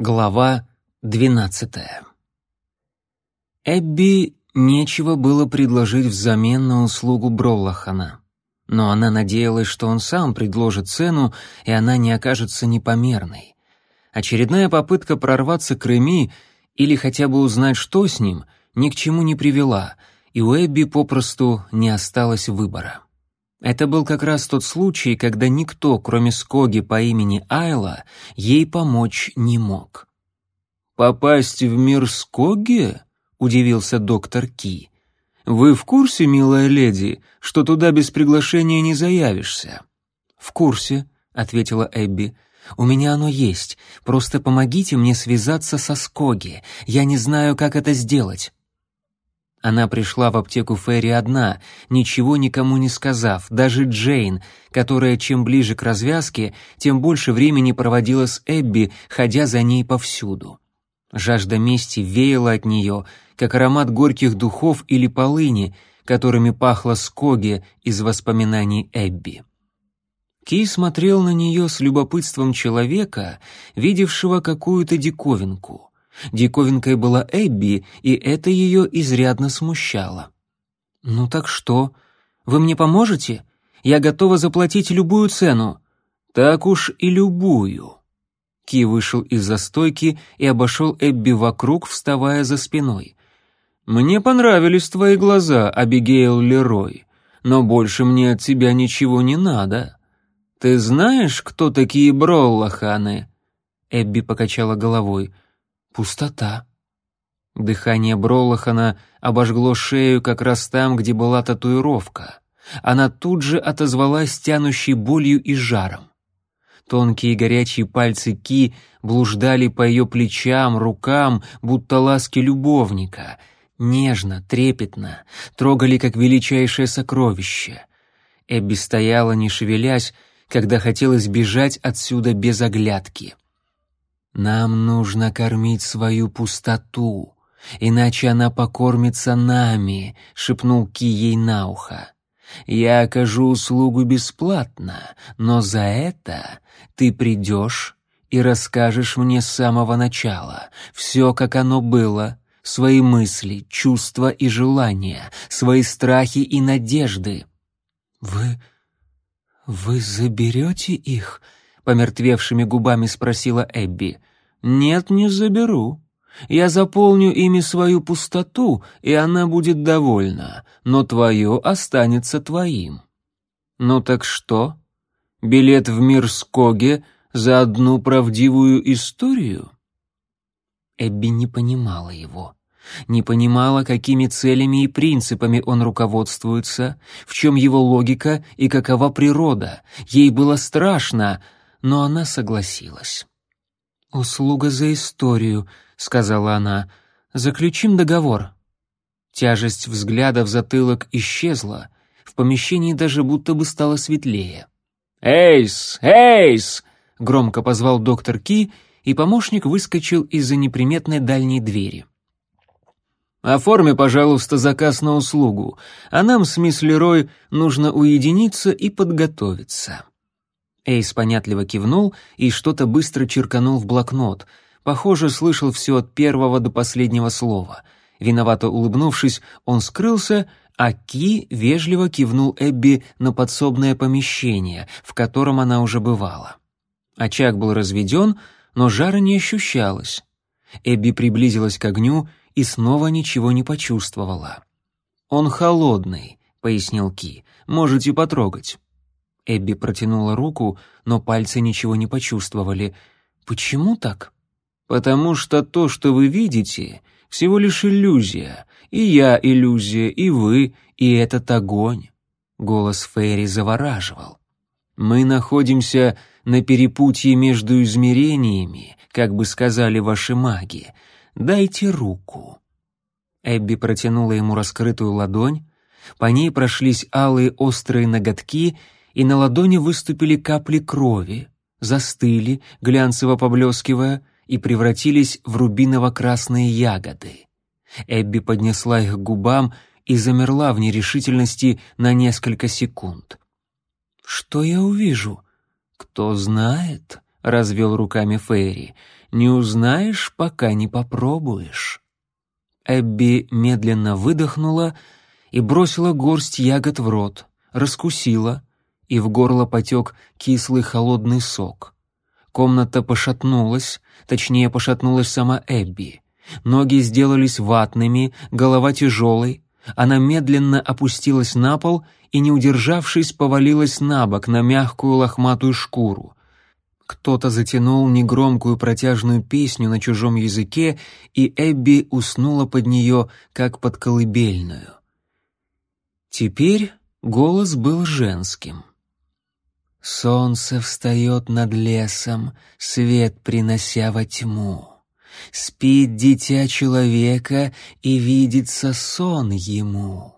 Глава двенадцатая. Эбби нечего было предложить взамен на услугу Броллахана, но она надеялась, что он сам предложит цену, и она не окажется непомерной. Очередная попытка прорваться к Реми или хотя бы узнать, что с ним, ни к чему не привела, и у Эбби попросту не осталось выбора. Это был как раз тот случай, когда никто, кроме Скоги по имени Айла, ей помочь не мог. «Попасть в мир Скоги?» — удивился доктор Ки. «Вы в курсе, милая леди, что туда без приглашения не заявишься?» «В курсе», — ответила Эбби. «У меня оно есть. Просто помогите мне связаться со Скоги. Я не знаю, как это сделать». Она пришла в аптеку Ферри одна, ничего никому не сказав, даже Джейн, которая чем ближе к развязке, тем больше времени проводила с Эбби, ходя за ней повсюду. Жажда мести веяла от нее, как аромат горьких духов или полыни, которыми пахло Скоги из воспоминаний Эбби. Ки смотрел на нее с любопытством человека, видевшего какую-то диковинку — Диковинкой была Эбби, и это ее изрядно смущало. «Ну так что? Вы мне поможете? Я готова заплатить любую цену». «Так уж и любую». Ки вышел из застойки и обошел Эбби вокруг, вставая за спиной. «Мне понравились твои глаза, Абигейл Лерой, но больше мне от тебя ничего не надо. Ты знаешь, кто такие Броллаханы?» Эбби покачала головой. Пустота. Дыхание Броллахана обожгло шею как раз там, где была татуировка. Она тут же отозвалась тянущей болью и жаром. Тонкие горячие пальцы Ки блуждали по ее плечам, рукам, будто ласки любовника. Нежно, трепетно, трогали как величайшее сокровище. Эбби стояла, не шевелясь, когда хотелось бежать отсюда без оглядки. Нам нужно кормить свою пустоту, иначе она покормится нами, шепнул Ки ей на ухо. Я окажу услугу бесплатно, но за это ты придешь и расскажешь мне с самого начала все, как оно было, свои мысли, чувства и желания, свои страхи и надежды. Вы... вы заберете их? Помертвевшими губами спросила Эбби. Нет, не заберу. Я заполню ими свою пустоту, и она будет довольна, но твое останется твоим. Ну так что? Билет в мир Скоге за одну правдивую историю? Эбби не понимала его не понимала, какими целями и принципами он руководствуется, в чем его логика и какова природа. Ей было страшно, но она согласилась. «Услуга за историю», — сказала она. «Заключим договор». Тяжесть взгляда в затылок исчезла, в помещении даже будто бы стало светлее. «Эйс! Эйс!» — громко позвал доктор Ки, и помощник выскочил из-за неприметной дальней двери. «Оформи, пожалуйста, заказ на услугу, а нам с мисс Лерой нужно уединиться и подготовиться». Эйс понятливо кивнул и что-то быстро черканул в блокнот. Похоже, слышал все от первого до последнего слова. Виновато улыбнувшись, он скрылся, а Ки вежливо кивнул Эбби на подсобное помещение, в котором она уже бывала. Очаг был разведен, но жара не ощущалось. Эбби приблизилась к огню и снова ничего не почувствовала. «Он холодный», — пояснил Ки, — «можете потрогать». Эбби протянула руку, но пальцы ничего не почувствовали. «Почему так?» «Потому что то, что вы видите, всего лишь иллюзия. И я иллюзия, и вы, и этот огонь». Голос Фейри завораживал. «Мы находимся на перепутье между измерениями, как бы сказали ваши маги. Дайте руку». Эбби протянула ему раскрытую ладонь, по ней прошлись алые острые ноготки — и на ладони выступили капли крови, застыли, глянцево поблескивая, и превратились в рубиново-красные ягоды. Эбби поднесла их к губам и замерла в нерешительности на несколько секунд. «Что я увижу?» «Кто знает», —— развел руками Фейри. «Не узнаешь, пока не попробуешь». Эбби медленно выдохнула и бросила горсть ягод в рот, раскусила, и в горло потек кислый холодный сок. Комната пошатнулась, точнее, пошатнулась сама Эбби. Ноги сделались ватными, голова тяжелой. Она медленно опустилась на пол и, не удержавшись, повалилась на бок на мягкую лохматую шкуру. Кто-то затянул негромкую протяжную песню на чужом языке, и Эбби уснула под нее, как под колыбельную. Теперь голос был женским. «Солнце встает над лесом, свет принося во тьму. Спит дитя человека, и видится сон ему.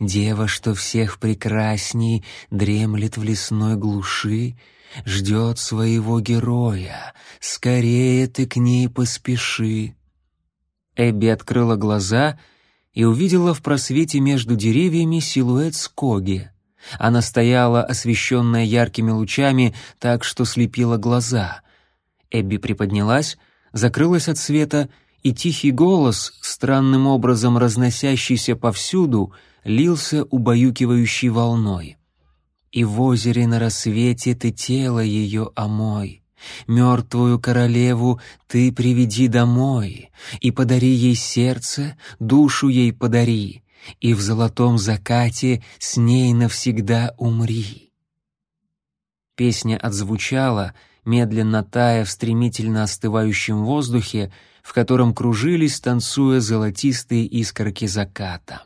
Дева, что всех прекрасней, дремлет в лесной глуши, ждет своего героя. Скорее ты к ней поспеши. Эбби открыла глаза и увидела в просвете между деревьями силуэт Скоги. Она стояла, освещенная яркими лучами, так что слепила глаза. Эбби приподнялась, закрылась от света, и тихий голос, странным образом разносящийся повсюду, лился убаюкивающей волной и в озере на рассвете ты тело ее омой. Мертвую королеву ты приведи домой, и подари ей сердце, душу ей подари, и в золотом закате с ней навсегда умри. Песня отзвучала, медленно тая в стремительно остывающем воздухе, в котором кружились, танцуя золотистые искорки заката.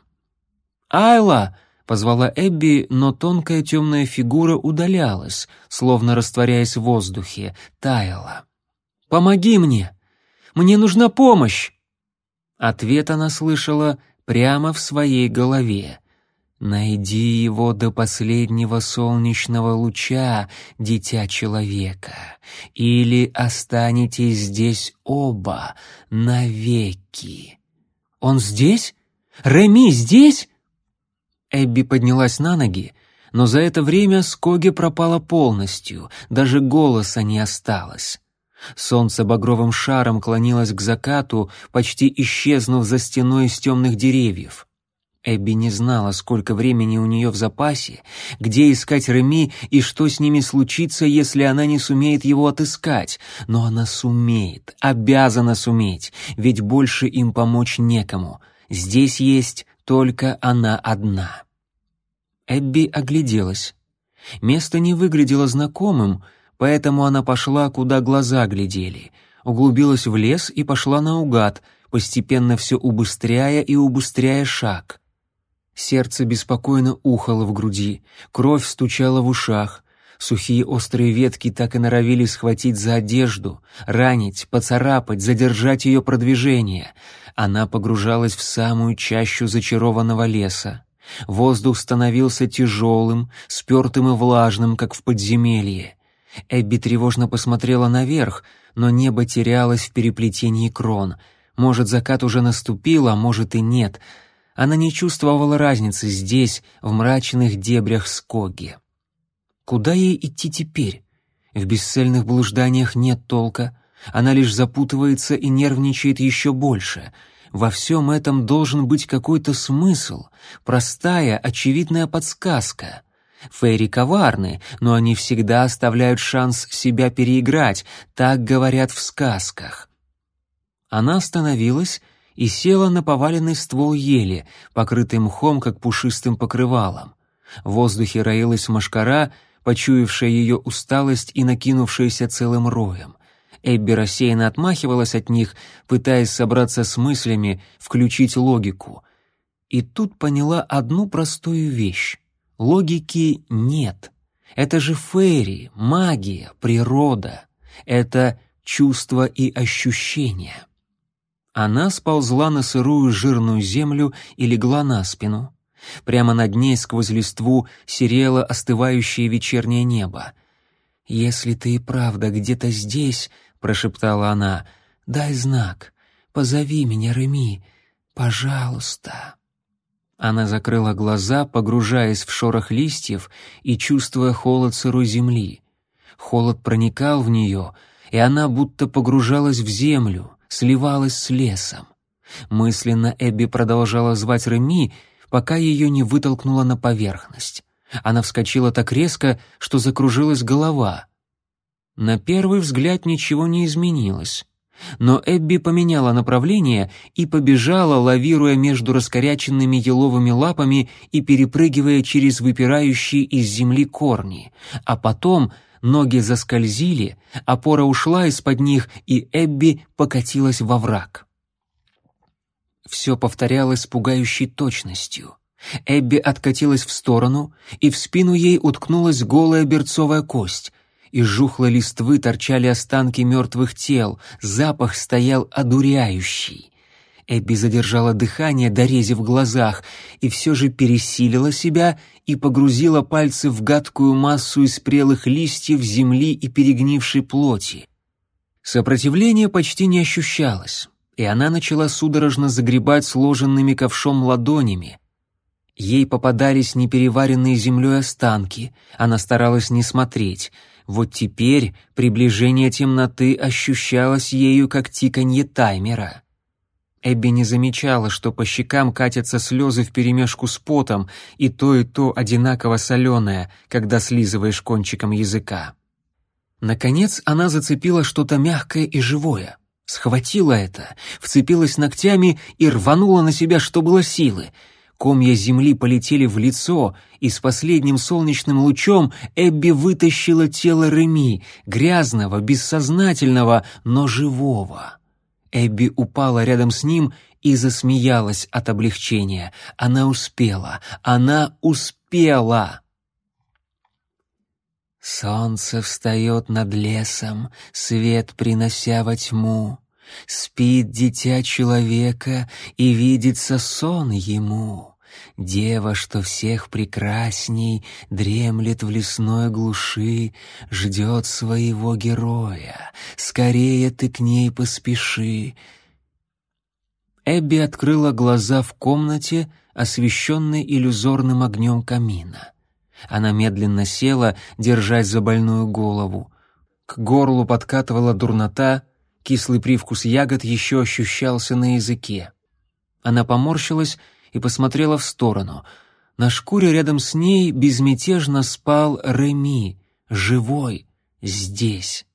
«Айла!» Позвала Эбби, но тонкая темная фигура удалялась, словно растворяясь в воздухе, таяла. «Помоги мне! Мне нужна помощь!» Ответ она слышала прямо в своей голове. «Найди его до последнего солнечного луча, дитя человека, или останетесь здесь оба навеки». «Он здесь? Реми здесь?» Эбби поднялась на ноги, но за это время Скоги пропала полностью, даже голоса не осталось. Солнце багровым шаром клонилось к закату, почти исчезнув за стеной из темных деревьев. Эбби не знала, сколько времени у нее в запасе, где искать Реми и что с ними случится, если она не сумеет его отыскать. Но она сумеет, обязана суметь, ведь больше им помочь некому. Здесь есть только она одна. Эбби огляделась. Место не выглядело знакомым, поэтому она пошла, куда глаза глядели, углубилась в лес и пошла наугад, постепенно все убыстряя и убыстряя шаг. Сердце беспокойно ухало в груди, кровь стучала в ушах, сухие острые ветки так и норовили схватить за одежду, ранить, поцарапать, задержать ее продвижение — она погружалась в самую чащу зачарованного леса. Воздух становился тяжелым, спертым и влажным, как в подземелье. Эбби тревожно посмотрела наверх, но небо терялось в переплетении крон. Может, закат уже наступил, а может и нет. Она не чувствовала разницы здесь, в мрачных дебрях Скоги. Куда ей идти теперь? В бесцельных блужданиях нет толка. Она лишь запутывается и нервничает еще больше. Во всем этом должен быть какой-то смысл, простая, очевидная подсказка. Фейри коварны, но они всегда оставляют шанс себя переиграть, так говорят в сказках. Она остановилась и села на поваленный ствол ели, покрытый мхом, как пушистым покрывалом. В воздухе роилась мошкара, почуявшая ее усталость и накинувшаяся целым роем. Эбби рассеянно отмахивалась от них, пытаясь собраться с мыслями, включить логику. И тут поняла одну простую вещь. Логики нет. Это же фейри, магия, природа. Это чувства и ощущения. Она сползла на сырую жирную землю и легла на спину. Прямо над ней сквозь листву серело остывающее вечернее небо. «Если ты и правда где-то здесь», — прошептала она. «Дай знак. Позови меня, Реми. Пожалуйста». Она закрыла глаза, погружаясь в шорох листьев и чувствуя холод сырой земли. Холод проникал в нее, и она будто погружалась в землю, сливалась с лесом. Мысленно Эбби продолжала звать Реми, пока ее не вытолкнуло на поверхность. Она вскочила так резко, что закружилась голова. На первый взгляд ничего не изменилось. Но Эбби поменяла направление и побежала, лавируя между раскоряченными еловыми лапами и перепрыгивая через выпирающие из земли корни. А потом ноги заскользили, опора ушла из-под них, и Эбби покатилась во враг. Все повторялось с пугающей точностью. Эбби откатилась в сторону, и в спину ей уткнулась голая берцовая кость. Из жухлой листвы торчали останки мертвых тел, запах стоял одуряющий. Эбби задержала дыхание, дорезив глазах, и все же пересилила себя и погрузила пальцы в гадкую массу из прелых листьев, земли и перегнившей плоти. Сопротивление почти не ощущалось, и она начала судорожно загребать сложенными ковшом ладонями, Ей попадались непереваренные землей останки, она старалась не смотреть. Вот теперь приближение темноты ощущалось ею как тиканье таймера. Эбби не замечала, что по щекам катятся слезы вперемешку с потом, и то и то одинаково соленое, когда слизываешь кончиком языка. Наконец она зацепила что-то мягкое и живое. Схватила это, вцепилась ногтями и рванула на себя, что было силы — Комья земли полетели в лицо, и с последним солнечным лучом Эбби вытащила тело Реми, грязного, бессознательного, но живого. Эбби упала рядом с ним и засмеялась от облегчения. Она успела, она успела! Солнце встает над лесом, свет принося во тьму. Спит дитя человека, и видится сон ему. Дева, что всех прекрасней, дремлет в лесной глуши, ждет своего героя. Скорее ты к ней поспеши. Эбби открыла глаза в комнате, освещенной иллюзорным огнем камина. Она медленно села, держась за больную голову. К горлу подкатывала дурнота, Кислый привкус ягод еще ощущался на языке. Она поморщилась и посмотрела в сторону. На шкуре рядом с ней безмятежно спал Реми, живой, здесь.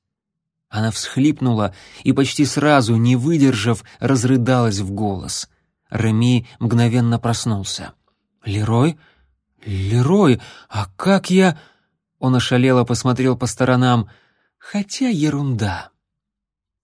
Она всхлипнула и почти сразу, не выдержав, разрыдалась в голос. Реми мгновенно проснулся. «Лерой? Лерой, а как я...» Он ошалело посмотрел по сторонам. «Хотя ерунда».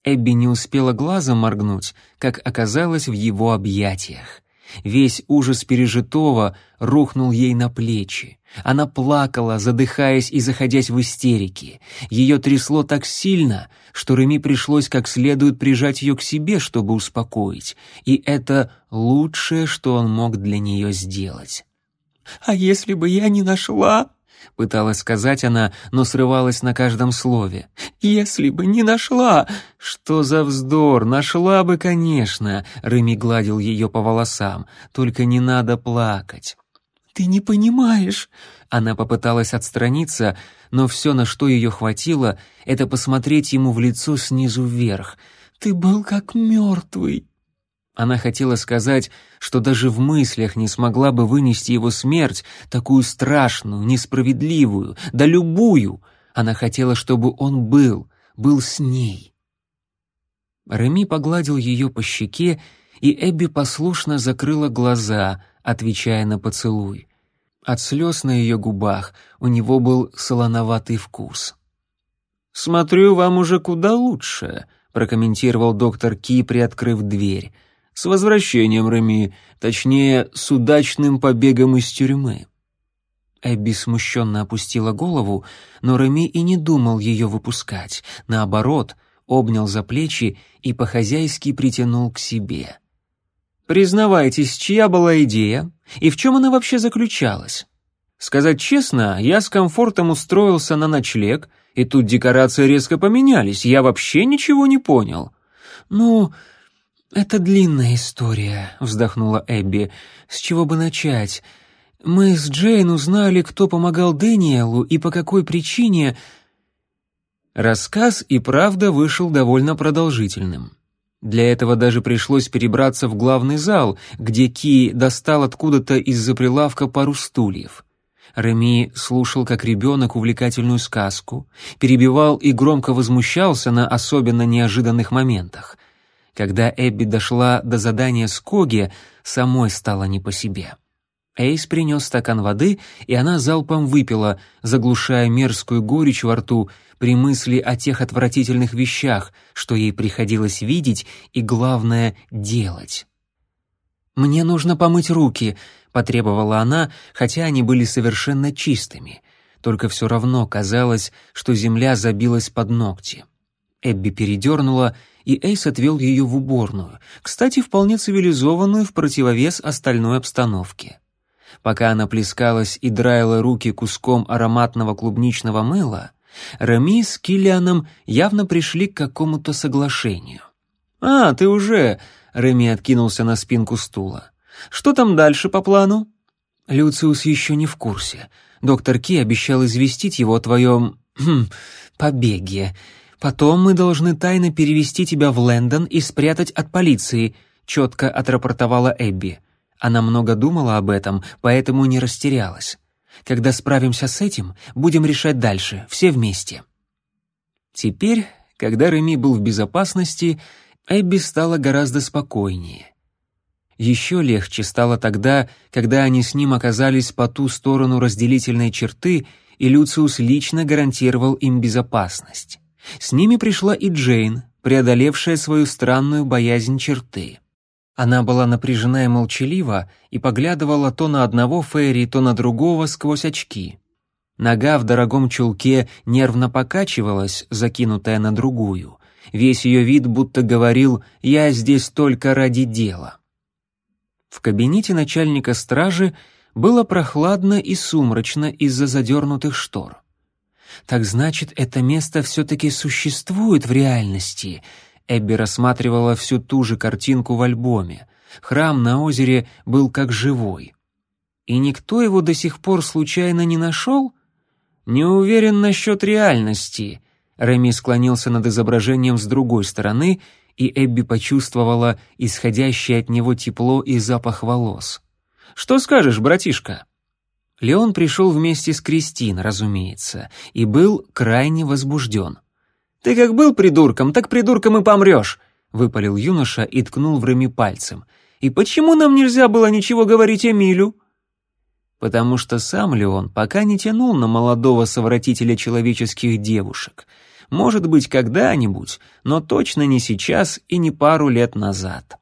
Эбби не успела глазом моргнуть, как оказалось в его объятиях. Весь ужас пережитого рухнул ей на плечи. Она плакала, задыхаясь и заходясь в истерике. Ее трясло так сильно, что Реми пришлось как следует прижать ее к себе, чтобы успокоить. И это лучшее, что он мог для нее сделать. «А если бы я не нашла?» — пыталась сказать она, но срывалась на каждом слове. «Если бы не нашла!» «Что за вздор! Нашла бы, конечно!» — Реми гладил ее по волосам. «Только не надо плакать!» «Ты не понимаешь!» Она попыталась отстраниться, но все, на что ее хватило, это посмотреть ему в лицо снизу вверх. «Ты был как мертвый!» Она хотела сказать, что даже в мыслях не смогла бы вынести его смерть, такую страшную, несправедливую, да любую. Она хотела, чтобы он был, был с ней. Реми погладил ее по щеке, и Эбби послушно закрыла глаза, отвечая на поцелуй. От слез на ее губах у него был солоноватый вкус. «Смотрю, вам уже куда лучше», — прокомментировал доктор Ки, приоткрыв дверь. С возвращением, Реми, точнее, с удачным побегом из тюрьмы». Эбби смущенно опустила голову, но Реми и не думал ее выпускать. Наоборот, обнял за плечи и по-хозяйски притянул к себе. «Признавайтесь, чья была идея и в чем она вообще заключалась?» Сказать честно, я с комфортом устроился на ночлег, и тут декорации резко поменялись, я вообще ничего не понял. «Ну, «Это длинная история», — вздохнула Эбби. «С чего бы начать? Мы с Джейн узнали, кто помогал Дэниелу и по какой причине...» Рассказ и правда вышел довольно продолжительным. Для этого даже пришлось перебраться в главный зал, где Ки достал откуда-то из-за прилавка пару стульев. Реми слушал как ребенок увлекательную сказку, перебивал и громко возмущался на особенно неожиданных моментах. Когда Эбби дошла до задания Скоги, самой стало не по себе. Эйс принес стакан воды, и она залпом выпила, заглушая мерзкую горечь во рту при мысли о тех отвратительных вещах, что ей приходилось видеть и, главное, делать. «Мне нужно помыть руки», — потребовала она, хотя они были совершенно чистыми. Только все равно казалось, что земля забилась под ногти. Эбби передернула, и Эйс отвел ее в уборную, кстати, вполне цивилизованную в противовес остальной обстановке. Пока она плескалась и драила руки куском ароматного клубничного мыла, Рами с Киллианом явно пришли к какому-то соглашению. «А, ты уже...» — Реми откинулся на спинку стула. «Что там дальше по плану?» «Люциус еще не в курсе. Доктор Ки обещал известить его о твоем... Хм, побеге. Потом мы должны тайно перевести тебя в Лэндон и спрятать от полиции», — четко отрапортовала Эбби. Она много думала об этом, поэтому не растерялась. Когда справимся с этим, будем решать дальше, все вместе. Теперь, когда Реми был в безопасности, Эбби стала гораздо спокойнее. Еще легче стало тогда, когда они с ним оказались по ту сторону разделительной черты, и Люциус лично гарантировал им безопасность. С ними пришла и Джейн, преодолевшая свою странную боязнь черты. Она была напряжена и молчалива и поглядывала то на одного Фейри, то на другого сквозь очки. Нога в дорогом чулке нервно покачивалась, закинутая на другую. Весь ее вид будто говорил «я здесь только ради дела». В кабинете начальника стражи было прохладно и сумрачно из-за задернутых штор. Так значит, это место все-таки существует в реальности — Эбби рассматривала всю ту же картинку в альбоме. Храм на озере был как живой. И никто его до сих пор случайно не нашел? Не уверен насчет реальности. Реми склонился над изображением с другой стороны, и Эбби почувствовала исходящее от него тепло и запах волос. «Что скажешь, братишка?» Леон пришел вместе с Кристин, разумеется, и был крайне возбужден. «Ты как был придурком, так придурком и помрешь», — выпалил юноша и ткнул в Реми пальцем. «И почему нам нельзя было ничего говорить Эмилю?» Потому что сам Леон пока не тянул на молодого совратителя человеческих девушек. Может быть, когда-нибудь, но точно не сейчас и не пару лет назад.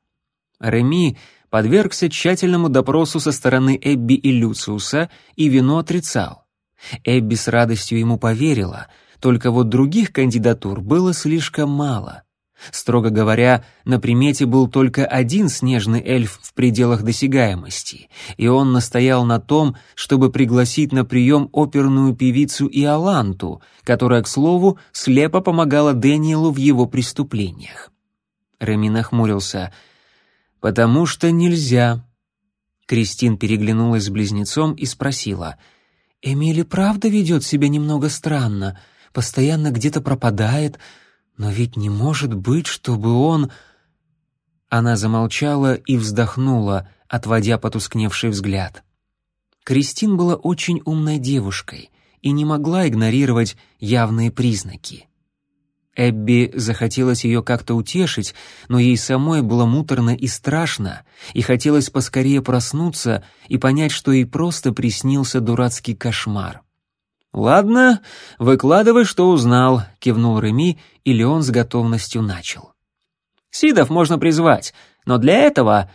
Реми подвергся тщательному допросу со стороны Эбби и Люциуса и вину отрицал. Эбби с радостью ему поверила — только вот других кандидатур было слишком мало. Строго говоря, на примете был только один снежный эльф в пределах досягаемости, и он настоял на том, чтобы пригласить на прием оперную певицу Иоланту, которая, к слову, слепо помогала Дэниелу в его преступлениях. Реми нахмурился. «Потому что нельзя». Кристин переглянулась с близнецом и спросила. «Эмили правда ведет себя немного странно? постоянно где-то пропадает, но ведь не может быть, чтобы он...» Она замолчала и вздохнула, отводя потускневший взгляд. Кристин была очень умной девушкой и не могла игнорировать явные признаки. Эбби захотелось ее как-то утешить, но ей самой было муторно и страшно, и хотелось поскорее проснуться и понять, что ей просто приснился дурацкий кошмар. «Ладно, выкладывай, что узнал», — кивнул Реми, и Леон с готовностью начал. «Сидов можно призвать, но для этого...»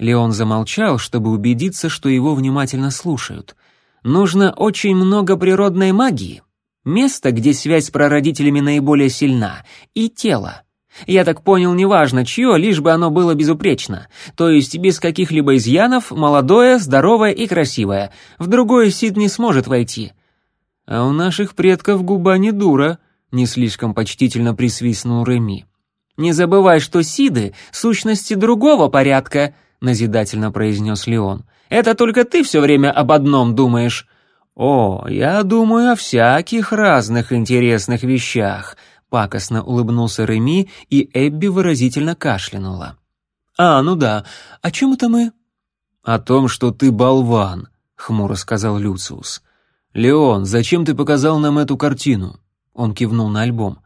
Леон замолчал, чтобы убедиться, что его внимательно слушают. «Нужно очень много природной магии, место, где связь с прародителями наиболее сильна, и тело. Я так понял, неважно чье, лишь бы оно было безупречно, то есть без каких-либо изъянов, молодое, здоровое и красивое. В другое Сид не сможет войти». «А у наших предков губа не дура», — не слишком почтительно присвистнул Реми. «Не забывай, что сиды — сущности другого порядка», — назидательно произнес Леон. «Это только ты все время об одном думаешь». «О, я думаю о всяких разных интересных вещах», — пакостно улыбнулся Реми, и Эбби выразительно кашлянула. «А, ну да. О чем это мы?» «О том, что ты болван», — хмуро сказал Люциус. «Леон, зачем ты показал нам эту картину?» Он кивнул на альбом.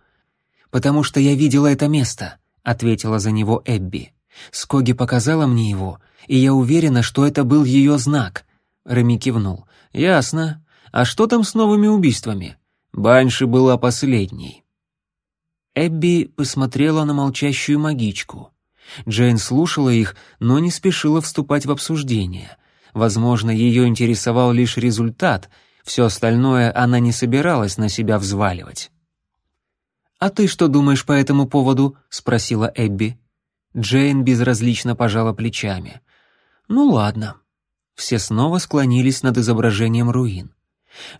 «Потому что я видела это место», — ответила за него Эбби. «Скоги показала мне его, и я уверена, что это был ее знак». Реми кивнул. «Ясно. А что там с новыми убийствами?» Банши была последней. Эбби посмотрела на молчащую магичку. Джейн слушала их, но не спешила вступать в обсуждение. Возможно, ее интересовал лишь результат, все остальное она не собиралась на себя взваливать. «А ты что думаешь по этому поводу?» — спросила Эбби. Джейн безразлично пожала плечами. «Ну ладно». Все снова склонились над изображением руин.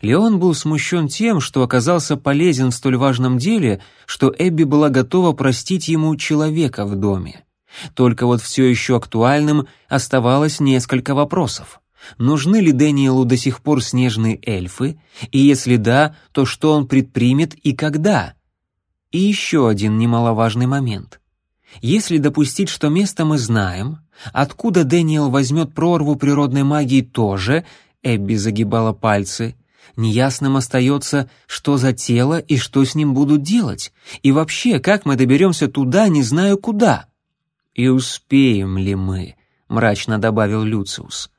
Леон был смущен тем, что оказался полезен в столь важном деле, что Эбби была готова простить ему человека в доме. Только вот все еще актуальным оставалось несколько вопросов. Нужны ли Дэниелу до сих пор снежные эльфы? И если да, то что он предпримет и когда? И еще один немаловажный момент. Если допустить, что место мы знаем, откуда Дэниел возьмет прорву природной магии тоже, Эбби загибала пальцы, неясным остается, что за тело и что с ним будут делать, и вообще, как мы доберемся туда, не знаю куда. «И успеем ли мы?» — мрачно добавил Люциус.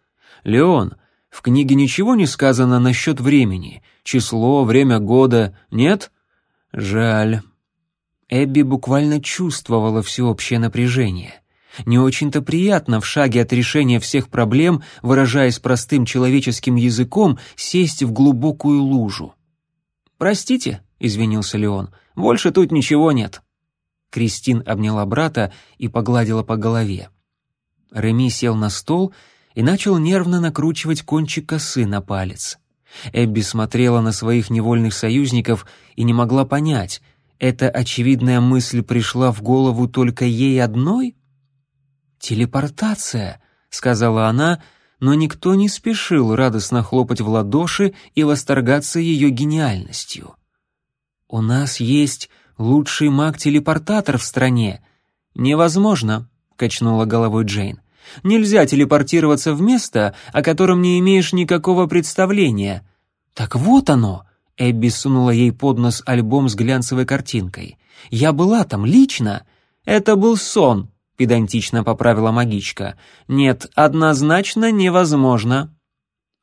«Леон, в книге ничего не сказано насчет времени, число, время года, нет? Жаль». Эбби буквально чувствовала всеобщее напряжение. Не очень-то приятно в шаге от решения всех проблем, выражаясь простым человеческим языком, сесть в глубокую лужу. «Простите», — извинился Леон, — «больше тут ничего нет». Кристин обняла брата и погладила по голове. Реми сел на стол и начал нервно накручивать кончик косы на палец. Эбби смотрела на своих невольных союзников и не могла понять, эта очевидная мысль пришла в голову только ей одной? «Телепортация», — сказала она, но никто не спешил радостно хлопать в ладоши и восторгаться ее гениальностью. «У нас есть лучший маг-телепортатор в стране». «Невозможно», — качнула головой Джейн. «Нельзя телепортироваться в место, о котором не имеешь никакого представления». «Так вот оно», — Эбби сунула ей под нос альбом с глянцевой картинкой. «Я была там лично. Это был сон», — педантично поправила магичка. «Нет, однозначно невозможно».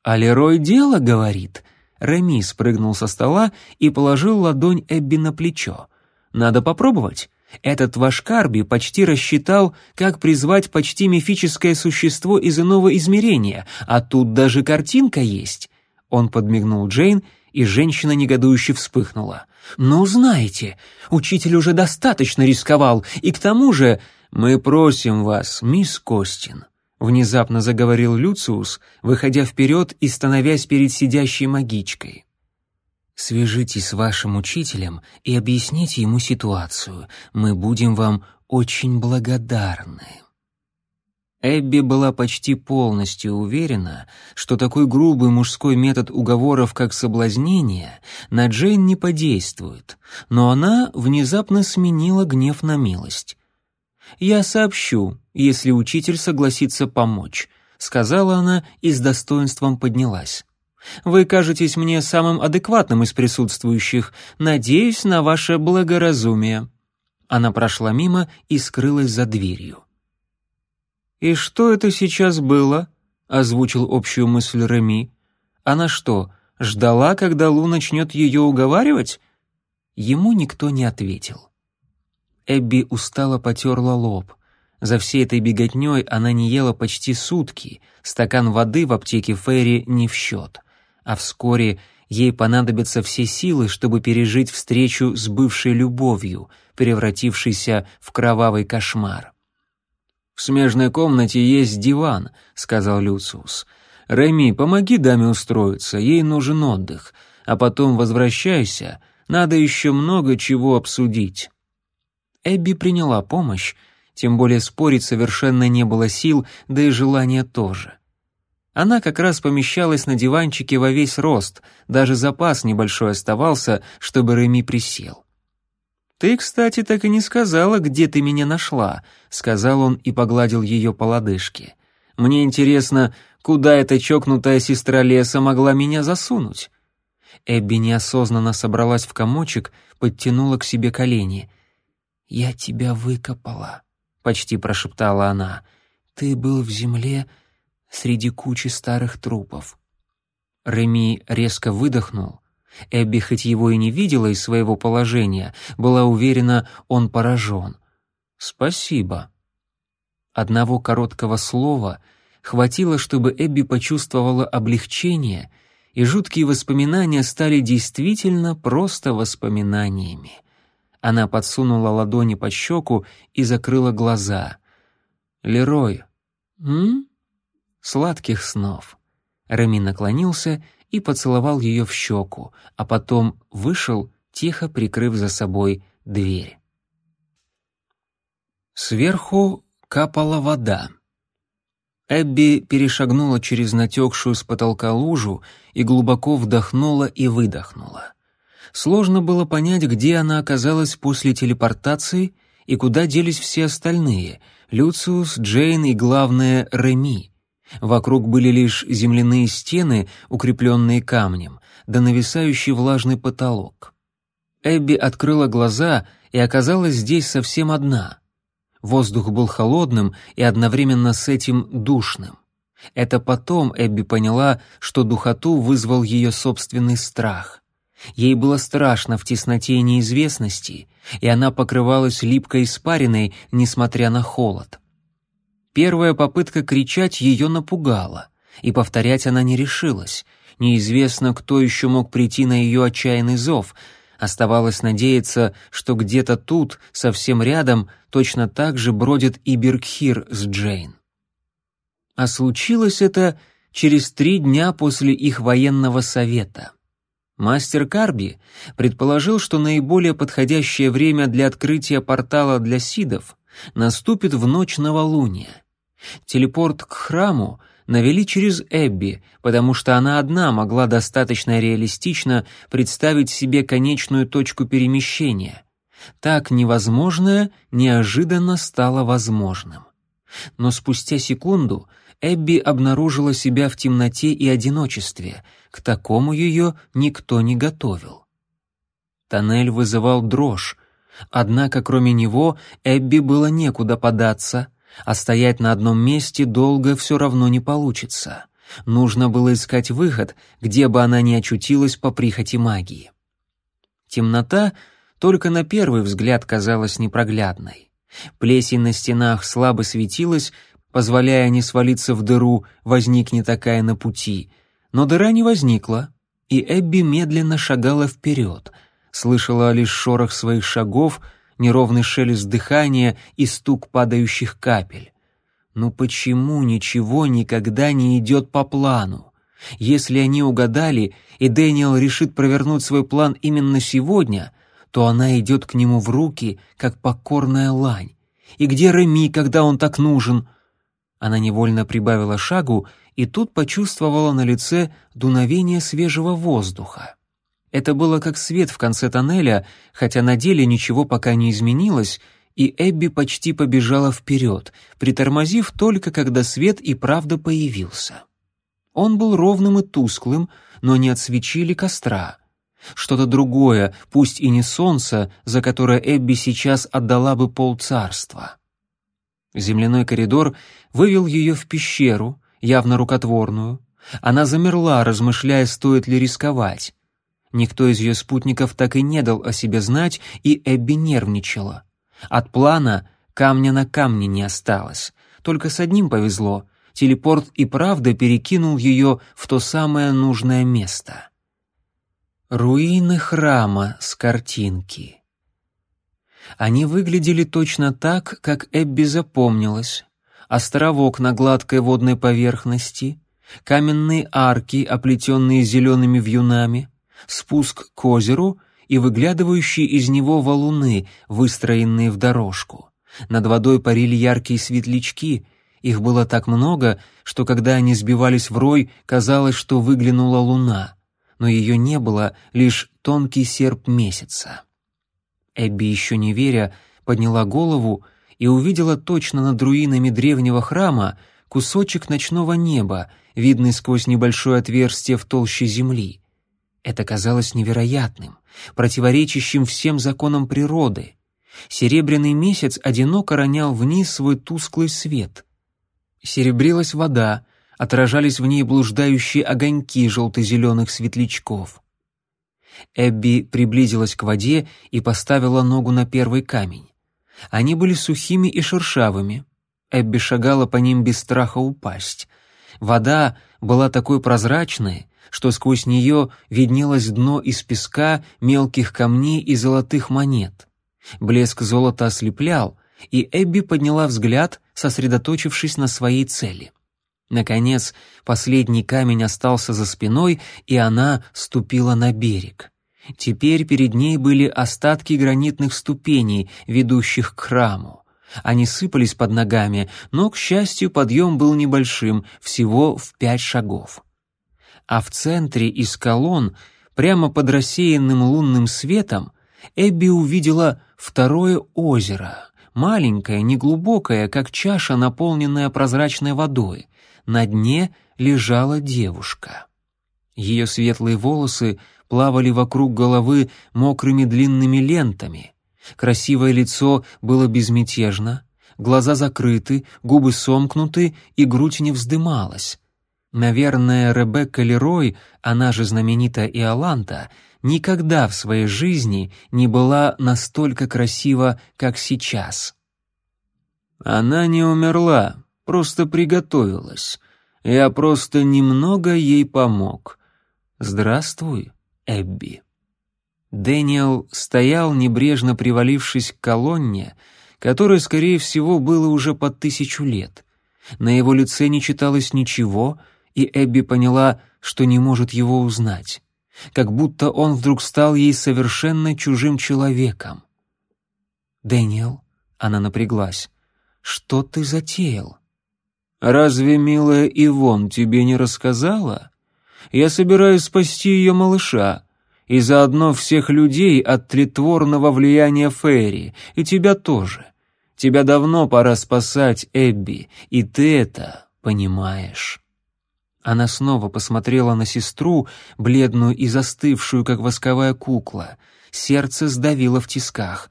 «А Лерой дело говорит». Реми спрыгнул со стола и положил ладонь Эбби на плечо. Надо попробовать. Этот ваш Карби почти рассчитал, как призвать почти мифическое существо из иного измерения, а тут даже картинка есть. Он подмигнул Джейн, и женщина негодующе вспыхнула. «Ну, знаете, учитель уже достаточно рисковал, и к тому же мы просим вас, мисс Костин», — внезапно заговорил Люциус, выходя вперед и становясь перед сидящей магичкой. Свяжитесь с вашим учителем и объясните ему ситуацию. Мы будем вам очень благодарны». Эбби была почти полностью уверена, что такой грубый мужской метод уговоров, как соблазнение, на Джейн не подействует, но она внезапно сменила гнев на милость. «Я сообщу, если учитель согласится помочь», — сказала она и с достоинством поднялась. Вы кажетесь мне самым адекватным из присутствующих. Надеюсь на ваше благоразумие». Она прошла мимо и скрылась за дверью. «И что это сейчас было?» — озвучил общую мысль Реми. «Она что, ждала, когда Лу начнет ее уговаривать?» Ему никто не ответил. Эбби устало потерла лоб. За всей этой беготней она не ела почти сутки, стакан воды в аптеке Ферри не в счет а вскоре ей понадобятся все силы, чтобы пережить встречу с бывшей любовью, превратившейся в кровавый кошмар. «В смежной комнате есть диван», — сказал Люциус. «Реми, помоги даме устроиться, ей нужен отдых, а потом возвращайся, надо еще много чего обсудить». Эбби приняла помощь, тем более спорить совершенно не было сил, да и желания тоже. Она как раз помещалась на диванчике во весь рост, даже запас небольшой оставался, чтобы Реми присел. «Ты, кстати, так и не сказала, где ты меня нашла», — сказал он и погладил ее по лодыжке. «Мне интересно, куда эта чокнутая сестра леса могла меня засунуть?» Эбби неосознанно собралась в комочек, подтянула к себе колени. «Я тебя выкопала», — почти прошептала она. «Ты был в земле среди кучи старых трупов». Реми резко выдохнул. Эбби, хоть его и не видела из своего положения, была уверена, он поражен. «Спасибо». Одного короткого слова хватило, чтобы Эбби почувствовала облегчение — и жуткие воспоминания стали действительно просто воспоминаниями. Она подсунула ладони под щеку и закрыла глаза. «Лерой, м? Сладких снов». Рами наклонился и поцеловал ее в щеку, а потом вышел, тихо прикрыв за собой дверь. Сверху капала вода. Эбби перешагнула через натекшую с потолка лужу и глубоко вдохнула и выдохнула. Сложно было понять, где она оказалась после телепортации и куда делись все остальные — Люциус, Джейн и, главное, Реми. Вокруг были лишь земляные стены, укрепленные камнем, да нависающий влажный потолок. Эбби открыла глаза и оказалась здесь совсем одна — Воздух был холодным и одновременно с этим душным. Это потом Эбби поняла, что духоту вызвал ее собственный страх. Ей было страшно в тесноте и неизвестности, и она покрывалась липкой испариной, несмотря на холод. Первая попытка кричать ее напугала, и повторять она не решилась. Неизвестно, кто еще мог прийти на ее отчаянный зов — Оставалось надеяться, что где-то тут, совсем рядом, точно так же бродит и Бергхир с Джейн. А случилось это через три дня после их военного совета. Мастер Карби предположил, что наиболее подходящее время для открытия портала для сидов наступит в ночь новолуния. Телепорт к храму навели через Эбби, потому что она одна могла достаточно реалистично представить себе конечную точку перемещения. Так невозможное неожиданно стало возможным. Но спустя секунду Эбби обнаружила себя в темноте и одиночестве, к такому ее никто не готовил. Тоннель вызывал дрожь, однако кроме него Эбби было некуда податься — а стоять на одном месте долго все равно не получится. Нужно было искать выход, где бы она ни очутилась по прихоти магии. Темнота только на первый взгляд казалась непроглядной. Плесень на стенах слабо светилась, позволяя не свалиться в дыру, возникнет такая на пути. Но дыра не возникла, и Эбби медленно шагала вперед, слышала лишь шорох своих шагов — неровный шелест дыхания и стук падающих капель. Ну почему ничего никогда не идет по плану? Если они угадали, и Дэниел решит провернуть свой план именно сегодня, то она идет к нему в руки, как покорная лань. И где Реми, когда он так нужен? Она невольно прибавила шагу и тут почувствовала на лице дуновение свежего воздуха. Это было как свет в конце тоннеля, хотя на деле ничего пока не изменилось, и Эбби почти побежала вперед, притормозив только когда свет и правда появился. Он был ровным и тусклым, но не от свечи или костра. Что-то другое, пусть и не солнце, за которое Эбби сейчас отдала бы полцарства. Земляной коридор вывел ее в пещеру, явно рукотворную. Она замерла, размышляя, стоит ли рисковать. Никто из ее спутников так и не дал о себе знать, и Эбби нервничала. От плана камня на камне не осталось. Только с одним повезло. Телепорт и правда перекинул ее в то самое нужное место. Руины храма с картинки. Они выглядели точно так, как Эбби запомнилась. Островок на гладкой водной поверхности, каменные арки, оплетенные зелеными вьюнами — спуск к озеру и выглядывающие из него валуны, выстроенные в дорожку. Над водой парили яркие светлячки, Их было так много, что когда они сбивались в рой, казалось, что выглянула луна. Но ее не было, лишь тонкий серп месяца. Эбби, еще не веря, подняла голову и увидела точно над руинами древнего храма кусочек ночного неба, видный сквозь небольшое отверстие в толще земли. Это казалось невероятным, противоречащим всем законам природы. Серебряный месяц одиноко ронял вниз свой тусклый свет. Серебрилась вода, отражались в ней блуждающие огоньки желто-зеленых светлячков. Эбби приблизилась к воде и поставила ногу на первый камень. Они были сухими и шершавыми. Эбби шагала по ним без страха упасть. Вода была такой прозрачной, что сквозь нее виднелось дно из песка, мелких камней и золотых монет. Блеск золота ослеплял, и Эбби подняла взгляд, сосредоточившись на своей цели. Наконец, последний камень остался за спиной, и она ступила на берег. Теперь перед ней были остатки гранитных ступеней, ведущих к храму. Они сыпались под ногами, но, к счастью, подъем был небольшим, всего в пять шагов. А в центре из колонн, прямо под рассеянным лунным светом, Эбби увидела второе озеро, маленькое, неглубокое, как чаша, наполненная прозрачной водой. На дне лежала девушка. Ее светлые волосы плавали вокруг головы мокрыми длинными лентами. Красивое лицо было безмятежно, глаза закрыты, губы сомкнуты и грудь не вздымалась. Наверное, Ребекка Лерой, она же знаменитая Иоланта, никогда в своей жизни не была настолько красива, как сейчас. Она не умерла, просто приготовилась. Я просто немного ей помог. Здравствуй, Эбби. Дэниел стоял, небрежно привалившись к колонне, которой, скорее всего, было уже под тысячу лет. На его лице не читалось ничего, и Эбби поняла, что не может его узнать как будто он вдруг стал ей совершенно чужим человеком. «Дэниел», — она напряглась, — «что ты затеял?» «Разве милая Ивон тебе не рассказала? Я собираюсь спасти ее малыша, и заодно всех людей от тлетворного влияния Ферри, и тебя тоже. Тебя давно пора спасать, Эбби, и ты это понимаешь». Она снова посмотрела на сестру, бледную и застывшую, как восковая кукла. Сердце сдавило в тисках.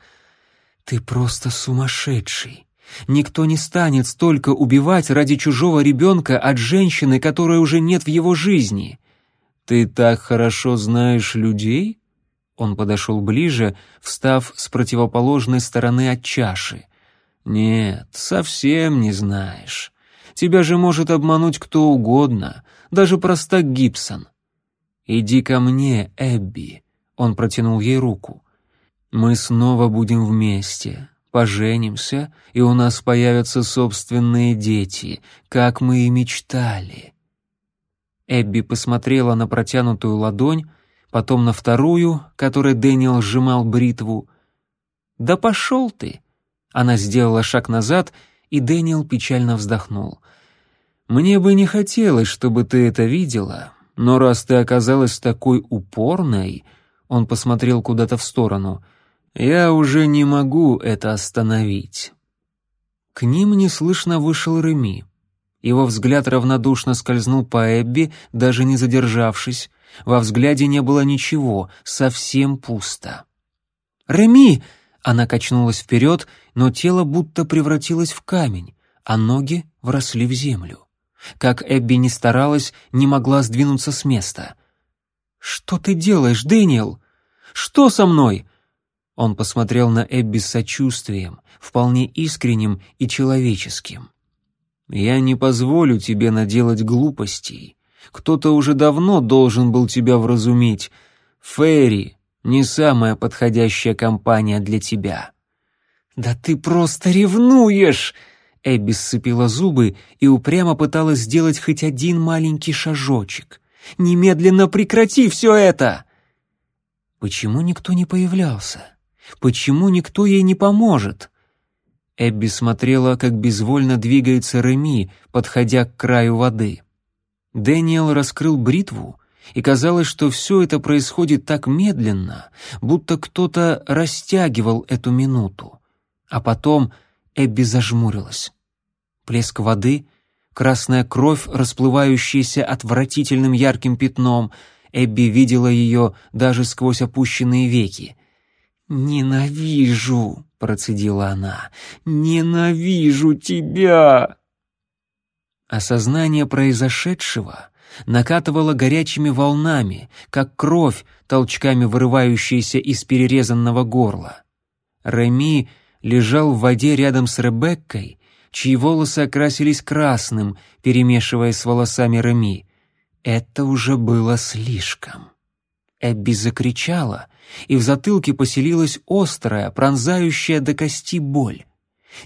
«Ты просто сумасшедший. Никто не станет столько убивать ради чужого ребенка от женщины, которой уже нет в его жизни. Ты так хорошо знаешь людей?» Он подошел ближе, встав с противоположной стороны от чаши. «Нет, совсем не знаешь. Тебя же может обмануть кто угодно, даже простак Гибсон. Иди ко мне, Эбби. Он протянул ей руку. Мы снова будем вместе, поженимся, и у нас появятся собственные дети, как мы и мечтали. Эбби посмотрела на протянутую ладонь, потом на вторую, которой Дэниел сжимал бритву. «Да пошел ты!» Она сделала шаг назад, и Дэниел печально вздохнул. Мне бы не хотелось, чтобы ты это видела, но раз ты оказалась такой упорной, он посмотрел куда-то в сторону. Я уже не могу это остановить. К ним неслышно вышел Реми. Его взгляд равнодушно скользнул по Эбби, даже не задержавшись. Во взгляде не было ничего, совсем пусто. «Реми!» — она качнулась вперед, но тело будто превратилось в камень, а ноги вросли в землю. Как Эбби не старалась, не могла сдвинуться с места. «Что ты делаешь, Дэниел? Что со мной?» Он посмотрел на Эбби с сочувствием, вполне искренним и человеческим. «Я не позволю тебе наделать глупостей. Кто-то уже давно должен был тебя вразумить. Ферри — не самая подходящая компания для тебя». «Да ты просто ревнуешь!» Эбби сцепила зубы и упрямо пыталась сделать хоть один маленький шажочек. «Немедленно прекрати все это!» Почему никто не появлялся? Почему никто ей не поможет? Эбби смотрела, как безвольно двигается Реми, подходя к краю воды. Дэниел раскрыл бритву, и казалось, что все это происходит так медленно, будто кто-то растягивал эту минуту. А потом Эбби зажмурилась. Плеск воды, красная кровь, расплывающаяся отвратительным ярким пятном. Эбби видела ее даже сквозь опущенные веки. «Ненавижу!» — процедила она. «Ненавижу тебя!» Осознание произошедшего накатывало горячими волнами, как кровь, толчками вырывающаяся из перерезанного горла. Реми лежал в воде рядом с Ребеккой, чьи волосы окрасились красным, перемешиваясь с волосами Реми. Это уже было слишком. Эбби закричала, и в затылке поселилась острая, пронзающая до кости боль.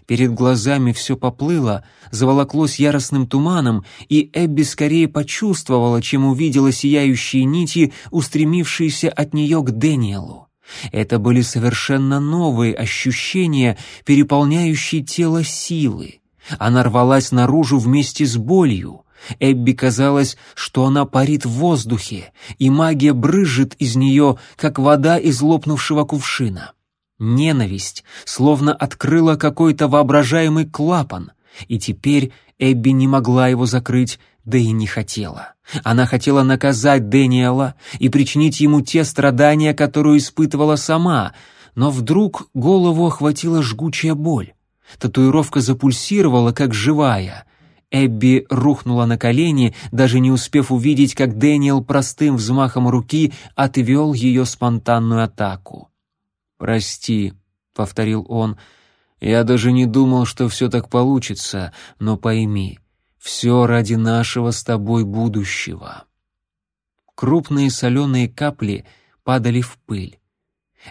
Перед глазами все поплыло, заволоклось яростным туманом, и Эбби скорее почувствовала, чем увидела сияющие нити, устремившиеся от нее к Дэниелу. Это были совершенно новые ощущения, переполняющие тело силы. Она рвалась наружу вместе с болью. Эбби казалось, что она парит в воздухе, и магия брызжет из нее, как вода из лопнувшего кувшина. Ненависть словно открыла какой-то воображаемый клапан, и теперь Эбби не могла его закрыть, да и не хотела. Она хотела наказать Дэниела и причинить ему те страдания, которые испытывала сама, но вдруг голову охватила жгучая боль. Татуировка запульсировала, как живая. Эбби рухнула на колени, даже не успев увидеть, как Дэниел простым взмахом руки отвел ее спонтанную атаку. «Прости», — повторил он, — «я даже не думал, что все так получится, но пойми, все ради нашего с тобой будущего». Крупные соленые капли падали в пыль.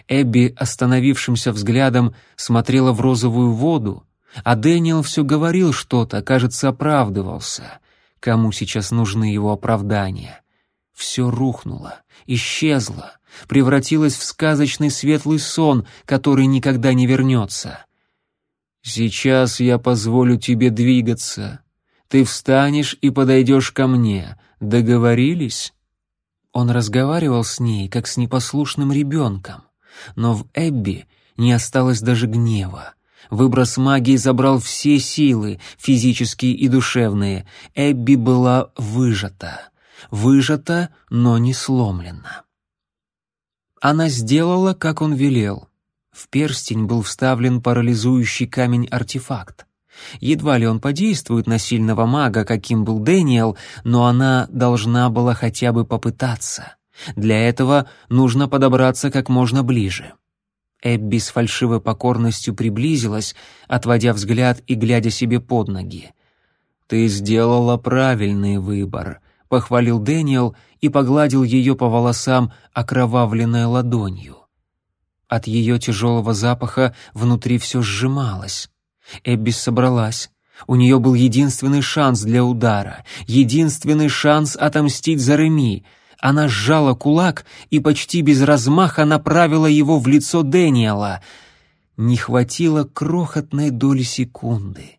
Эбби остановившимся взглядом смотрела в розовую воду, а Дэниел все говорил что-то, кажется, оправдывался. Кому сейчас нужны его оправдания? Все рухнуло, исчезло, превратилось в сказочный светлый сон, который никогда не вернется. «Сейчас я позволю тебе двигаться. Ты встанешь и подойдешь ко мне. Договорились?» Он разговаривал с ней, как с непослушным ребенком. Но в Эбби не осталось даже гнева. Выброс магии забрал все силы, физические и душевные. Эбби была выжата выжата, но не сломлена. Она сделала, как он велел. В перстень был вставлен парализующий камень-артефакт. Едва ли он подействует на сильного мага, каким был Дэниел, но она должна была хотя бы попытаться. Для этого нужно подобраться как можно ближе. Эбби с фальшивой покорностью приблизилась, отводя взгляд и глядя себе под ноги. «Ты сделала правильный выбор», — похвалил Дэниел и погладил ее по волосам окровавленной ладонью. От ее тяжелого запаха внутри все сжималось. Эбби собралась. У нее был единственный шанс для удара, единственный шанс отомстить за Реми. Она сжала кулак и почти без размаха направила его в лицо Дэниела. Не хватило крохотной доли секунды.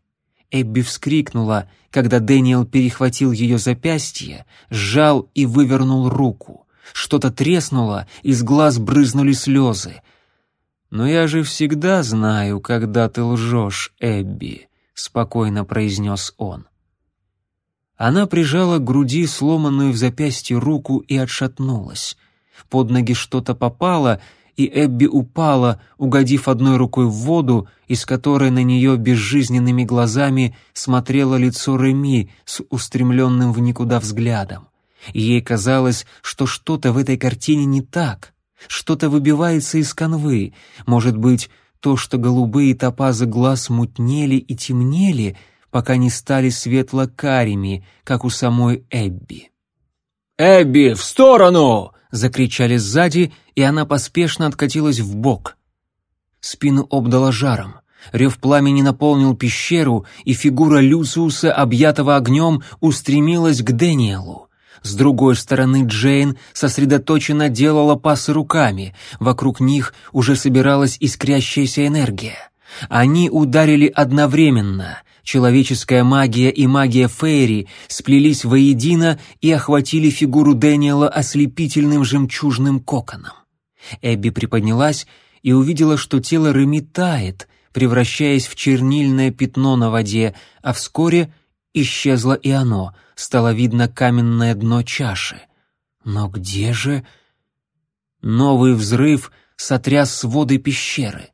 Эбби вскрикнула, когда Дэниел перехватил ее запястье, сжал и вывернул руку. Что-то треснуло, из глаз брызнули слезы. «Но я же всегда знаю, когда ты лжешь, Эбби», — спокойно произнес он. Она прижала к груди сломанную в запястье руку и отшатнулась. Под ноги что-то попало, и Эбби упала, угодив одной рукой в воду, из которой на нее безжизненными глазами смотрело лицо Реми с устремленным в никуда взглядом. Ей казалось, что что-то в этой картине не так, что-то выбивается из канвы, может быть, то, что голубые топазы глаз мутнели и темнели, пока не стали светло-карими, как у самой Эбби. «Эбби, в сторону!» — закричали сзади, и она поспешно откатилась в бок. Спину обдала жаром. Рев пламени наполнил пещеру, и фигура Люциуса, объятого огнем, устремилась к Дэниелу. С другой стороны Джейн сосредоточенно делала пасы руками, вокруг них уже собиралась искрящаяся энергия. Они ударили одновременно. Человеческая магия и магия Фейри сплелись воедино и охватили фигуру Дэниела ослепительным жемчужным коконом. Эбби приподнялась и увидела, что тело Реми тает, превращаясь в чернильное пятно на воде, а вскоре исчезло и оно, стало видно каменное дно чаши. Но где же... Новый взрыв сотряс своды пещеры.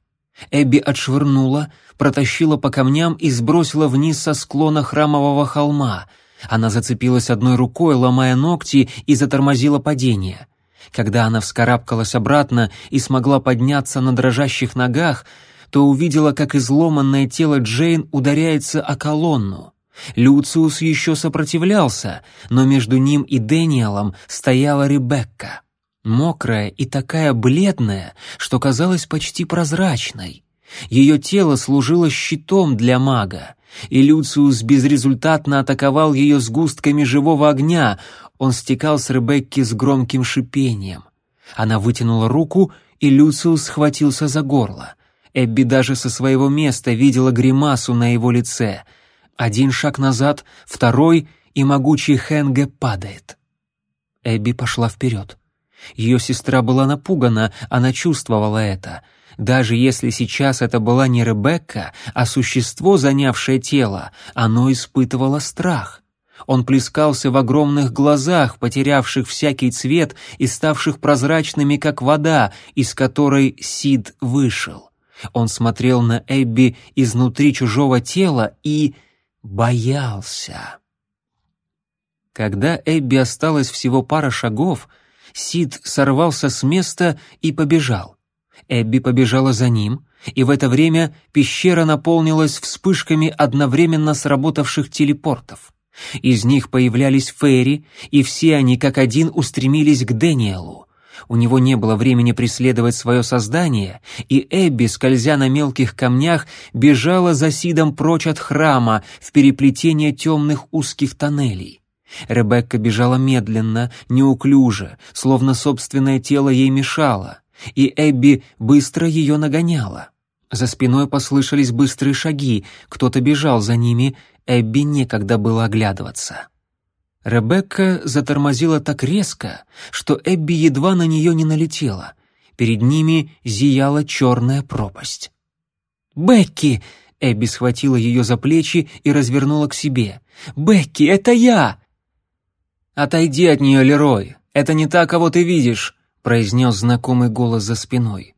Эбби отшвырнула, протащила по камням и сбросила вниз со склона храмового холма. Она зацепилась одной рукой, ломая ногти, и затормозила падение. Когда она вскарабкалась обратно и смогла подняться на дрожащих ногах, то увидела, как изломанное тело Джейн ударяется о колонну. Люциус еще сопротивлялся, но между ним и Дэниелом стояла Ребекка. Мокрая и такая бледная, что казалась почти прозрачной. Ее тело служило щитом для мага, и Люциус безрезультатно атаковал ее сгустками живого огня, он стекал с Ребекки с громким шипением. Она вытянула руку, и Люциус схватился за горло. Эбби даже со своего места видела гримасу на его лице. Один шаг назад, второй, и могучий Хенге падает. Эбби пошла вперед. Ее сестра была напугана, она чувствовала это. Даже если сейчас это была не Ребекка, а существо, занявшее тело, оно испытывало страх. Он плескался в огромных глазах, потерявших всякий цвет и ставших прозрачными, как вода, из которой Сид вышел. Он смотрел на Эбби изнутри чужого тела и боялся. Когда Эбби осталось всего пара шагов, Сид сорвался с места и побежал. Эбби побежала за ним, и в это время пещера наполнилась вспышками одновременно сработавших телепортов. Из них появлялись фейри, и все они как один устремились к Дэниелу. У него не было времени преследовать свое создание, и Эбби, скользя на мелких камнях, бежала за Сидом прочь от храма в переплетение темных узких тоннелей. Ребекка бежала медленно, неуклюже, словно собственное тело ей мешало, и Эбби быстро ее нагоняла. За спиной послышались быстрые шаги, кто-то бежал за ними, Эбби некогда было оглядываться. Ребекка затормозила так резко, что Эбби едва на нее не налетела. Перед ними зияла черная пропасть. «Бекки!» — Эбби схватила ее за плечи и развернула к себе. «Бекки, это я!» «Отойди от нее, Лерой! Это не та, кого ты видишь!» — произнес знакомый голос за спиной.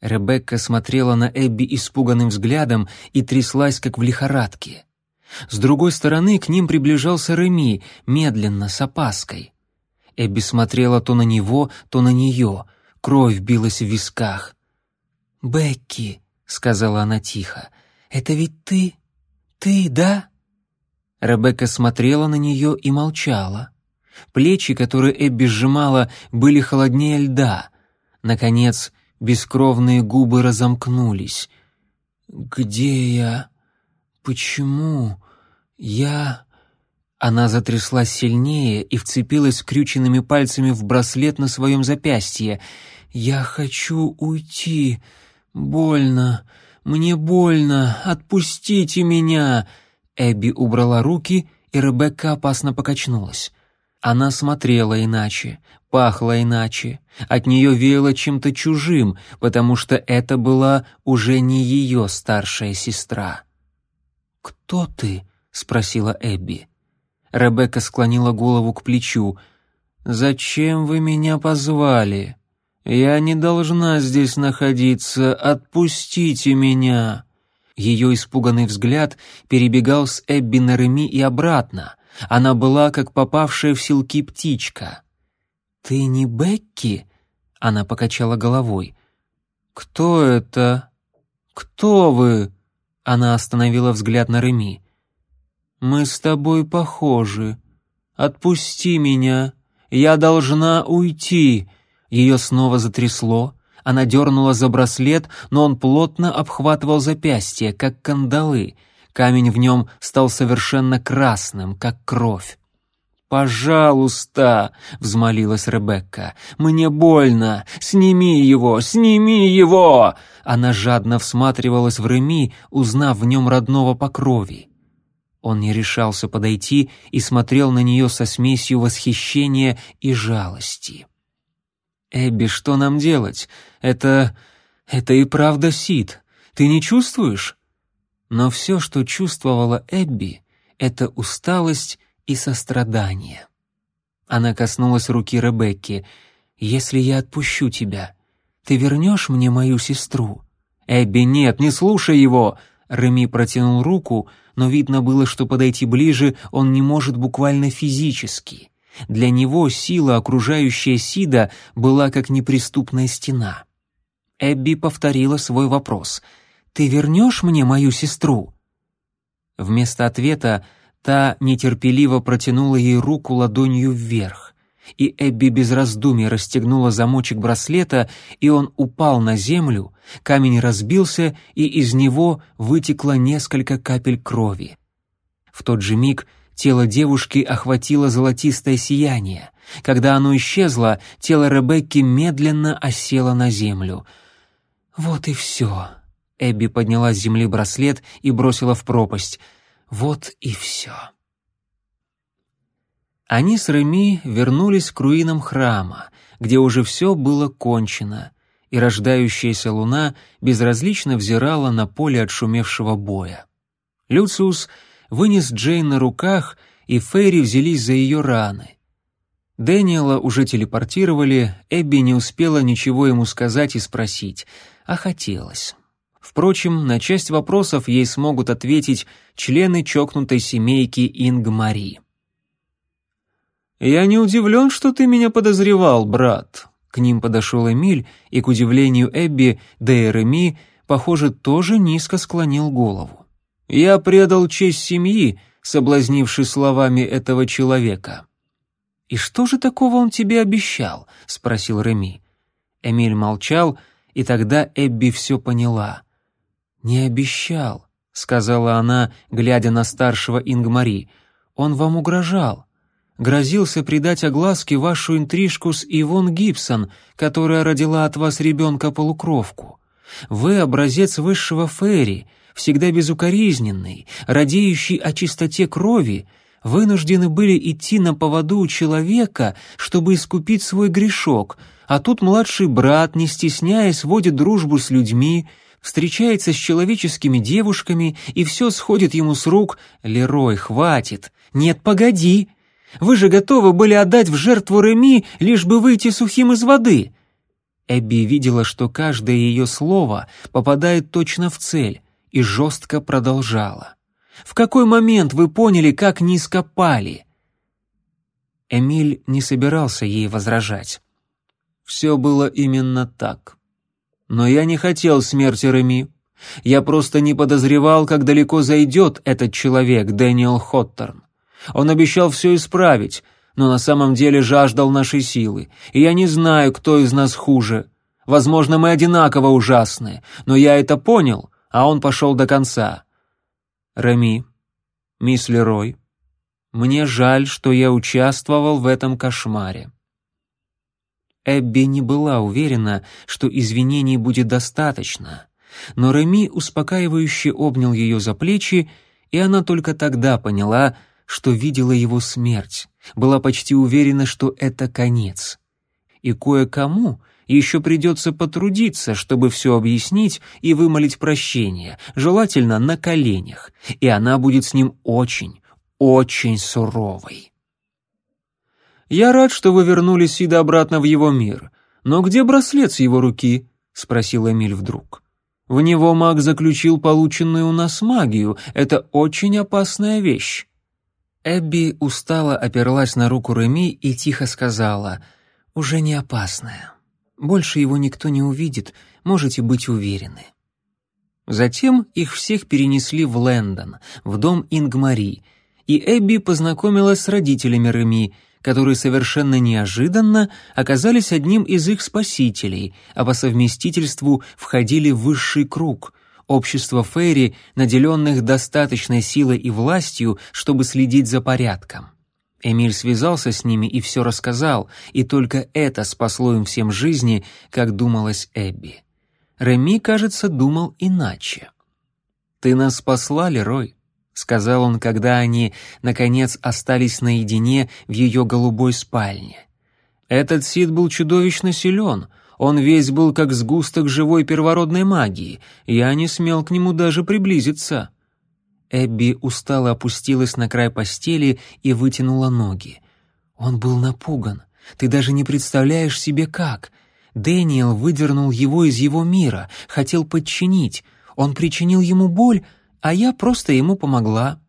Ребекка смотрела на Эбби испуганным взглядом и тряслась, как в лихорадке. С другой стороны к ним приближался Реми, медленно, с опаской. Эбби смотрела то на него, то на нее. Кровь билась в висках. «Бекки», — сказала она тихо, — «это ведь ты? Ты, да?» Ребекка смотрела на нее и молчала. Плечи, которые Эбби сжимала, были холоднее льда. Наконец, бескровные губы разомкнулись. «Где я?» «Почему? Я...» Она затряслась сильнее и вцепилась скрюченными пальцами в браслет на своем запястье. «Я хочу уйти. Больно. Мне больно. Отпустите меня!» Эбби убрала руки, и Ребекка опасно покачнулась. Она смотрела иначе, пахла иначе, от нее веяло чем-то чужим, потому что это была уже не ее старшая сестра. «Кто ты?» — спросила Эбби. Ребекка склонила голову к плечу. «Зачем вы меня позвали? Я не должна здесь находиться. Отпустите меня!» Ее испуганный взгляд перебегал с Эбби на Реми и обратно. Она была как попавшая в селки птичка. «Ты не Бекки?» — она покачала головой. «Кто это? Кто вы?» Она остановила взгляд на Реми. «Мы с тобой похожи. Отпусти меня. Я должна уйти». Ее снова затрясло. Она дернула за браслет, но он плотно обхватывал запястье, как кандалы. Камень в нем стал совершенно красным, как кровь. «Пожалуйста!» — взмолилась Ребекка. «Мне больно! Сними его! Сними его!» Она жадно всматривалась в Реми, узнав в нем родного по крови. Он не решался подойти и смотрел на нее со смесью восхищения и жалости. «Эбби, что нам делать? Это... это и правда Сид. Ты не чувствуешь?» Но все, что чувствовала Эбби, — это усталость и сострадание. Она коснулась руки Ребекки. «Если я отпущу тебя, ты вернешь мне мою сестру?» «Эбби, нет, не слушай его!» Реми протянул руку, но видно было, что подойти ближе он не может буквально физически. Для него сила, окружающая Сида, была как неприступная стена. Эбби повторила свой вопрос. «Ты вернешь мне мою сестру?» Вместо ответа Та нетерпеливо протянула ей руку ладонью вверх, и Эбби без раздумий расстегнула замочек браслета, и он упал на землю, камень разбился, и из него вытекло несколько капель крови. В тот же миг тело девушки охватило золотистое сияние. Когда оно исчезло, тело Ребекки медленно осело на землю. «Вот и все», Эбби подняла с земли браслет и бросила в пропасть — вот и все. Они с Реми вернулись к руинам храма, где уже все было кончено, и рождающаяся луна безразлично взирала на поле отшумевшего боя. Люциус вынес Джейн на руках, и Фейри взялись за ее раны. Дэниела уже телепортировали, Эбби не успела ничего ему сказать и спросить, а хотелось. Впрочем, на часть вопросов ей смогут ответить члены чокнутой семейки Инг-Мари. «Я не удивлен, что ты меня подозревал, брат». К ним подошел Эмиль, и, к удивлению Эбби, да и Реми, похоже, тоже низко склонил голову. «Я предал честь семьи, соблазнивший словами этого человека». «И что же такого он тебе обещал?» — спросил Реми. Эмиль молчал, и тогда Эбби все поняла. «Не обещал», — сказала она, глядя на старшего Ингмари. «Он вам угрожал. Грозился придать огласке вашу интрижку с Ивон Гибсон, которая родила от вас ребенка-полукровку. Вы образец высшего фэри, всегда безукоризненный, радеющий о чистоте крови, вынуждены были идти на поводу у человека, чтобы искупить свой грешок, а тут младший брат, не стесняясь, водит дружбу с людьми, встречается с человеческими девушками, и все сходит ему с рук. Лерой, хватит. Нет, погоди. Вы же готовы были отдать в жертву Реми, лишь бы выйти сухим из воды. Эбби видела, что каждое ее слово попадает точно в цель, и жестко продолжала. «В какой момент вы поняли, как низко пали?» Эмиль не собирался ей возражать. Все было именно так. Но я не хотел смерти Реми. Я просто не подозревал, как далеко зайдет этот человек, Дэниел Хоттерн. Он обещал все исправить, но на самом деле жаждал нашей силы, и я не знаю, кто из нас хуже. Возможно, мы одинаково ужасны, но я это понял, а он пошел до конца. Реми, мисс Лерой, мне жаль, что я участвовал в этом кошмаре. Эбби не была уверена, что извинений будет достаточно, но Реми успокаивающе обнял ее за плечи, и она только тогда поняла, что видела его смерть, была почти уверена, что это конец. И кое-кому еще придется потрудиться, чтобы все объяснить и вымолить прощение, желательно на коленях, и она будет с ним очень, очень суровой. «Я рад, что вы вернули Сида обратно в его мир. Но где браслет с его руки?» — спросил Эмиль вдруг. «В него маг заключил полученную у нас магию. Это очень опасная вещь». Эбби устало оперлась на руку Реми и тихо сказала, «Уже не опасная. Больше его никто не увидит, можете быть уверены». Затем их всех перенесли в Лэндон, в дом Ингмари, и Эбби познакомилась с родителями Реми, которые совершенно неожиданно оказались одним из их спасителей, а по совместительству входили в высший круг — общество Фейри, наделенных достаточной силой и властью, чтобы следить за порядком. Эмиль связался с ними и все рассказал, и только это спасло им всем жизни, как думалось Эбби. Реми, кажется, думал иначе. «Ты нас спасла, Лерой», — сказал он, когда они, наконец, остались наедине в ее голубой спальне. «Этот Сид был чудовищно силен, он весь был как сгусток живой первородной магии, я не смел к нему даже приблизиться». Эбби устало опустилась на край постели и вытянула ноги. Он был напуган. Ты даже не представляешь себе как. Дэниел выдернул его из его мира, хотел подчинить. Он причинил ему боль, а я просто ему помогла.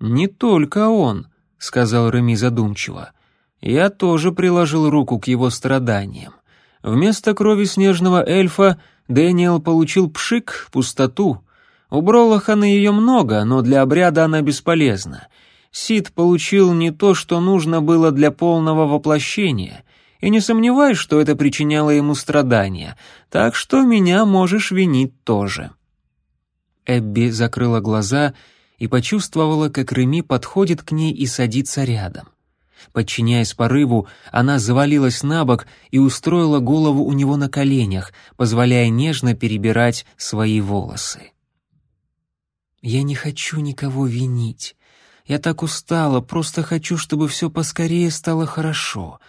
«Не только он», — сказал Реми задумчиво. «Я тоже приложил руку к его страданиям. Вместо крови снежного эльфа Дэниел получил пшик, пустоту. У Бролохана ее много, но для обряда она бесполезна. Сид получил не то, что нужно было для полного воплощения, и не сомневаюсь, что это причиняло ему страдания, так что меня можешь винить тоже». Эбби закрыла глаза и почувствовала, как Реми подходит к ней и садится рядом. Подчиняясь порыву, она завалилась на бок и устроила голову у него на коленях, позволяя нежно перебирать свои волосы. Я не хочу никого винить. Я так устала, просто хочу, чтобы все поскорее стало хорошо.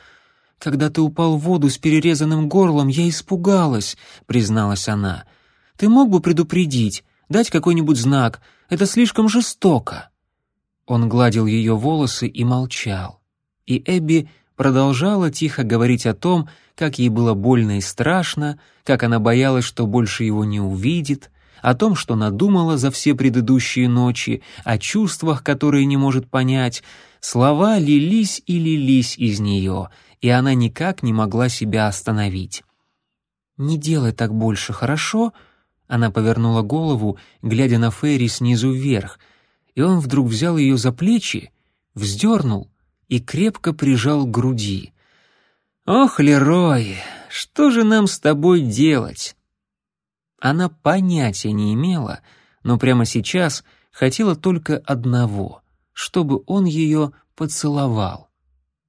Когда ты упал в воду с перерезанным горлом, я испугалась, призналась она. Ты мог бы предупредить, дать какой-нибудь знак. Это слишком жестоко. Он гладил ее волосы и молчал. И Эбби продолжала тихо говорить о том, как ей было больно и страшно, как она боялась, что больше его не увидит, о том, что надумала за все предыдущие ночи, о чувствах, которые не может понять. Слова лились и лились из нее, и она никак не могла себя остановить. «Не делай так больше, хорошо?» Она повернула голову, глядя на Фейри снизу вверх, и он вдруг взял ее за плечи, вздернул и крепко прижал к груди. «Ох, Лерой, что же нам с тобой делать?» Она понятия не имела, но прямо сейчас хотела только одного — чтобы он ее поцеловал.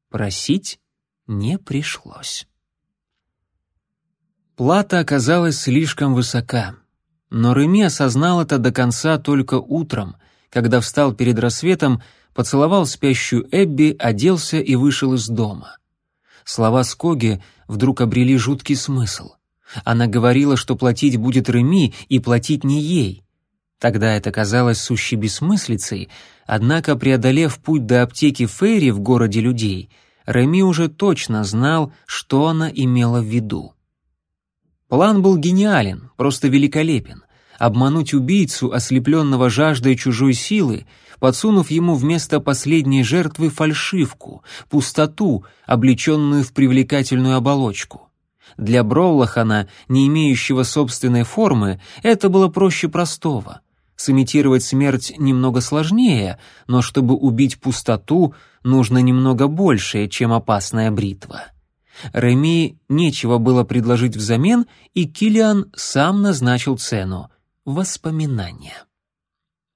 Просить не пришлось. Плата оказалась слишком высока, но Реми осознал это до конца только утром, когда встал перед рассветом, поцеловал спящую Эбби, оделся и вышел из дома. Слова Скоги вдруг обрели жуткий смысл — она говорила, что платить будет Реми и платить не ей. Тогда это казалось сущей бессмыслицей, однако, преодолев путь до аптеки Фейри в городе людей, Реми уже точно знал, что она имела в виду. План был гениален, просто великолепен. Обмануть убийцу, ослепленного жаждой чужой силы, подсунув ему вместо последней жертвы фальшивку, пустоту, облеченную в привлекательную оболочку. Для Броулахана, не имеющего собственной формы, это было проще простого. Сымитировать смерть немного сложнее, но чтобы убить пустоту, нужно немного большее, чем опасная бритва. Реми нечего было предложить взамен, и Килиан сам назначил цену — воспоминания.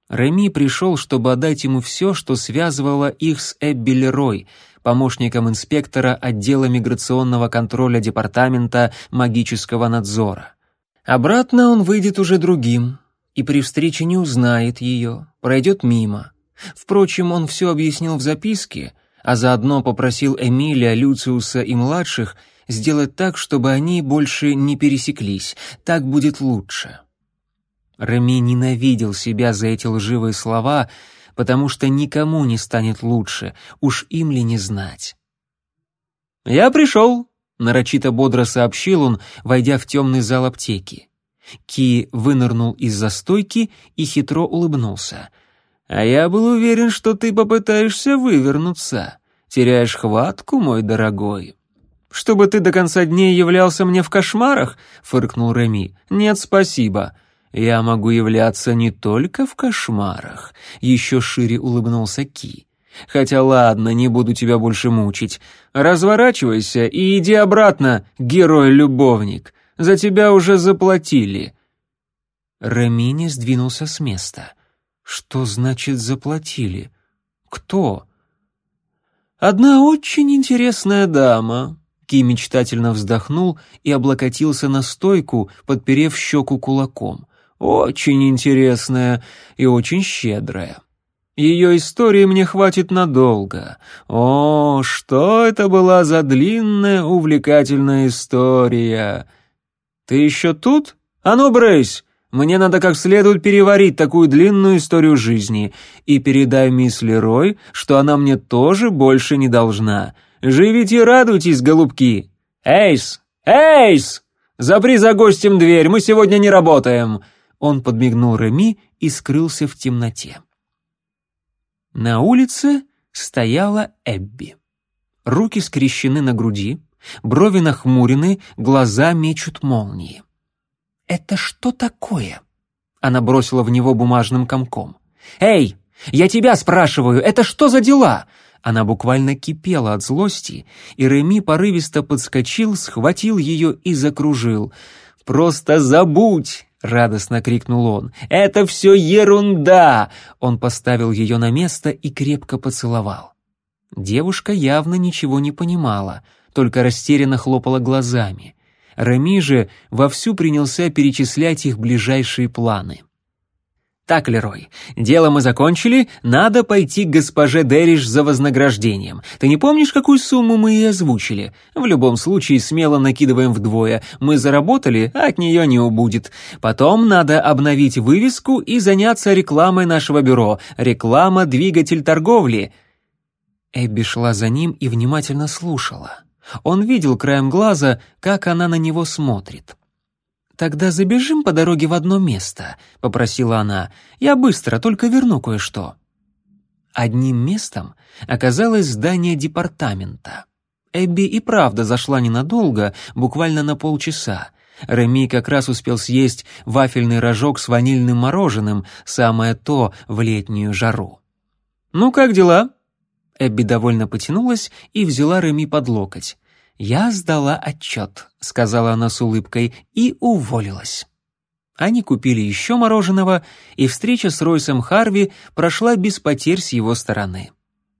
Реми пришел, чтобы отдать ему все, что связывало их с Эбби Лерой — помощником инспектора отдела миграционного контроля департамента магического надзора. Обратно он выйдет уже другим, и при встрече не узнает ее, пройдет мимо. Впрочем, он все объяснил в записке, а заодно попросил Эмилия, Люциуса и младших сделать так, чтобы они больше не пересеклись, так будет лучше. Реми ненавидел себя за эти лживые слова потому что никому не станет лучше, уж им ли не знать. «Я пришел», — нарочито бодро сообщил он, войдя в темный зал аптеки. Ки вынырнул из-за стойки и хитро улыбнулся. «А я был уверен, что ты попытаешься вывернуться. Теряешь хватку, мой дорогой». «Чтобы ты до конца дней являлся мне в кошмарах?» — фыркнул Реми. «Нет, спасибо. «Я могу являться не только в кошмарах», — еще шире улыбнулся Ки. «Хотя ладно, не буду тебя больше мучить. Разворачивайся и иди обратно, герой-любовник. За тебя уже заплатили». Рамини сдвинулся с места. «Что значит заплатили? Кто?» «Одна очень интересная дама». Ки мечтательно вздохнул и облокотился на стойку, подперев щеку кулаком. «Очень интересная и очень щедрая». Ее истории мне хватит надолго. О, что это была за длинная, увлекательная история. Ты еще тут? А ну, брысь! Мне надо как следует переварить такую длинную историю жизни. И передай мисс Лерой, что она мне тоже больше не должна. Живите и радуйтесь, голубки. Эйс! Эйс! Запри за гостем дверь, мы сегодня не работаем!» Он подмигнул Реми и скрылся в темноте. На улице стояла Эбби. Руки скрещены на груди, брови нахмурены, глаза мечут молнии. «Это что такое?» Она бросила в него бумажным комком. «Эй, я тебя спрашиваю, это что за дела?» Она буквально кипела от злости, и Реми порывисто подскочил, схватил ее и закружил. «Просто забудь! — радостно крикнул он. «Это все ерунда!» Он поставил ее на место и крепко поцеловал. Девушка явно ничего не понимала, только растерянно хлопала глазами. Рами же вовсю принялся перечислять их ближайшие планы. «Так, Лерой, дело мы закончили, надо пойти к госпоже Дериш за вознаграждением. Ты не помнишь, какую сумму мы ей озвучили? В любом случае, смело накидываем вдвое. Мы заработали, а от нее не убудет. Потом надо обновить вывеску и заняться рекламой нашего бюро. Реклама — двигатель торговли». Эбби шла за ним и внимательно слушала. Он видел краем глаза, как она на него смотрит. «Тогда забежим по дороге в одно место», — попросила она. «Я быстро, только верну кое-что». Одним местом оказалось здание департамента. Эбби и правда зашла ненадолго, буквально на полчаса. Реми как раз успел съесть вафельный рожок с ванильным мороженым, самое то в летнюю жару. «Ну, как дела?» Эбби довольно потянулась и взяла Реми под локоть. «Я сдала отчет», — сказала она с улыбкой, и уволилась. Они купили еще мороженого, и встреча с Ройсом Харви прошла без потерь с его стороны.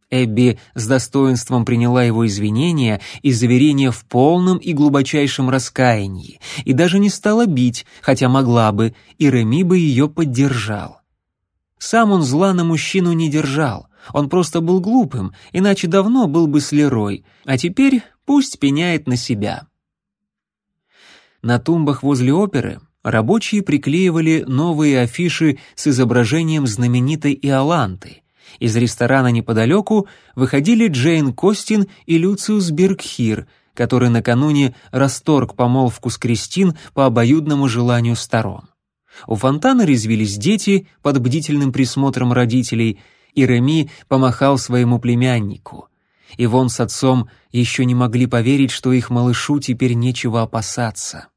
Эбби с достоинством приняла его извинения и заверения в полном и глубочайшем раскаянии, и даже не стала бить, хотя могла бы, и Реми бы ее поддержал. Сам он зла на мужчину не держал, он просто был глупым, иначе давно был бы с Лерой, а теперь пусть пеняет на себя. На тумбах возле оперы рабочие приклеивали новые афиши с изображением знаменитой Иоланты. Из ресторана неподалеку выходили Джейн Костин и Люциус Бергхир, который накануне расторг помолвку с Кристин по обоюдному желанию сторон. У фонтана резвились дети под бдительным присмотром родителей – и Реми помахал своему племяннику. Ивон с отцом еще не могли поверить, что их малышу теперь нечего опасаться.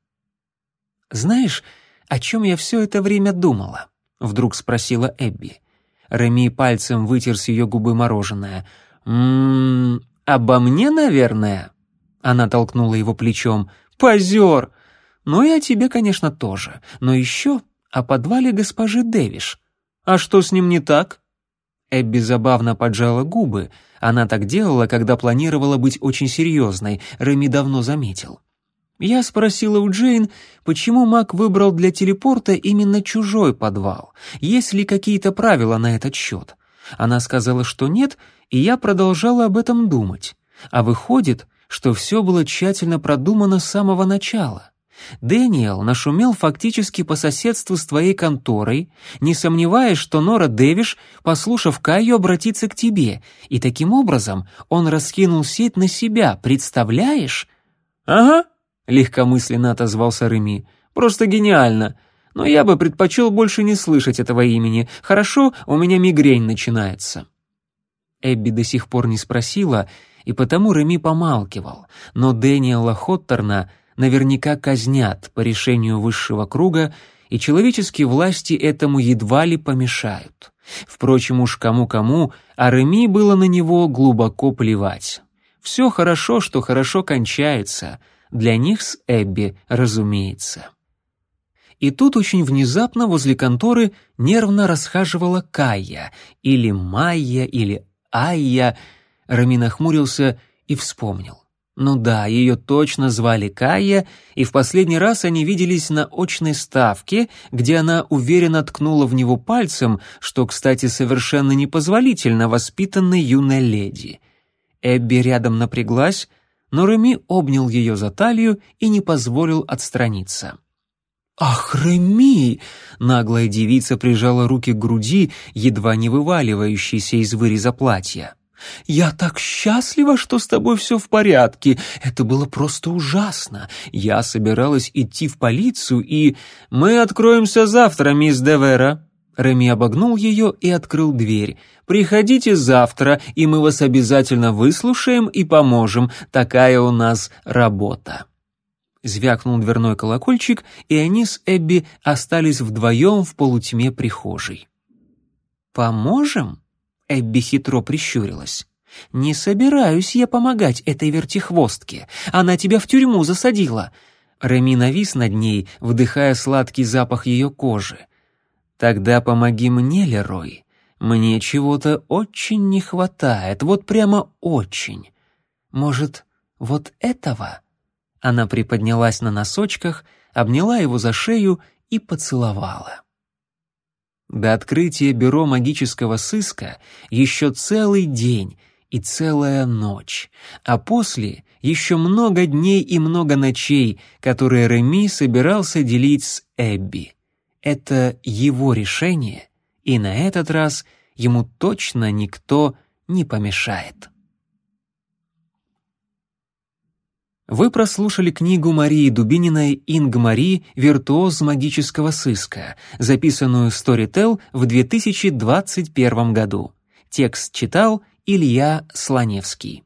«Знаешь, о чем я все это время думала?» — вдруг спросила Эбби. Реми пальцем вытер с ее губы мороженое. «М-м, обо мне, наверное?» Она толкнула его плечом. «Позер! Ну и о тебе, конечно, тоже. Но еще о подвале госпожи Дэвиш. А что с ним не так?» Эбби забавно поджала губы. Она так делала, когда планировала быть очень серьезной, Реми давно заметил. Я спросила у Джейн, почему Мак выбрал для телепорта именно чужой подвал, есть ли какие-то правила на этот счет. Она сказала, что нет, и я продолжала об этом думать. А выходит, что все было тщательно продумано с самого начала. Дэниел нашумел фактически по соседству с твоей конторой, не сомневаясь, что Нора Дэвиш, послушав Кайю, обратится к тебе, и таким образом он раскинул сеть на себя, представляешь? «Ага», — легкомысленно отозвался Реми, — «просто гениально. Но я бы предпочел больше не слышать этого имени. Хорошо, у меня мигрень начинается». Эбби до сих пор не спросила, и потому Реми помалкивал, но Дэниела Хоттерна — наверняка казнят по решению высшего круга, и человеческие власти этому едва ли помешают. Впрочем, уж кому-кому, а Реми было на него глубоко плевать. Все хорошо, что хорошо кончается, для них с Эбби, разумеется. И тут очень внезапно возле конторы нервно расхаживала Кая, или Майя, или Айя. Рами нахмурился и вспомнил. Ну да, ее точно звали Кая, и в последний раз они виделись на очной ставке, где она уверенно ткнула в него пальцем, что, кстати, совершенно непозволительно воспитанной юной леди. Эбби рядом напряглась, но Реми обнял ее за талию и не позволил отстраниться. «Ах, Реми!» — наглая девица прижала руки к груди, едва не вываливающейся из выреза платья. «Я так счастлива, что с тобой все в порядке. Это было просто ужасно. Я собиралась идти в полицию и... Мы откроемся завтра, мисс Девера». Реми обогнул ее и открыл дверь. «Приходите завтра, и мы вас обязательно выслушаем и поможем. Такая у нас работа». Звякнул дверной колокольчик, и они с Эбби остались вдвоем в полутьме прихожей. «Поможем?» Эбби хитро прищурилась. «Не собираюсь я помогать этой вертихвостке. Она тебя в тюрьму засадила». Реми навис над ней, вдыхая сладкий запах ее кожи. «Тогда помоги мне, Лерой. Мне чего-то очень не хватает, вот прямо очень. Может, вот этого?» Она приподнялась на носочках, обняла его за шею и поцеловала. До открытия бюро магического сыска еще целый день и целая ночь, а после еще много дней и много ночей, которые Реми собирался делить с Эбби. Это его решение, и на этот раз ему точно никто не помешает. Вы прослушали книгу Марии Дубининой «Инг-Мари. Виртуоз магического сыска», записанную Storytel в 2021 году. Текст читал Илья Слоневский.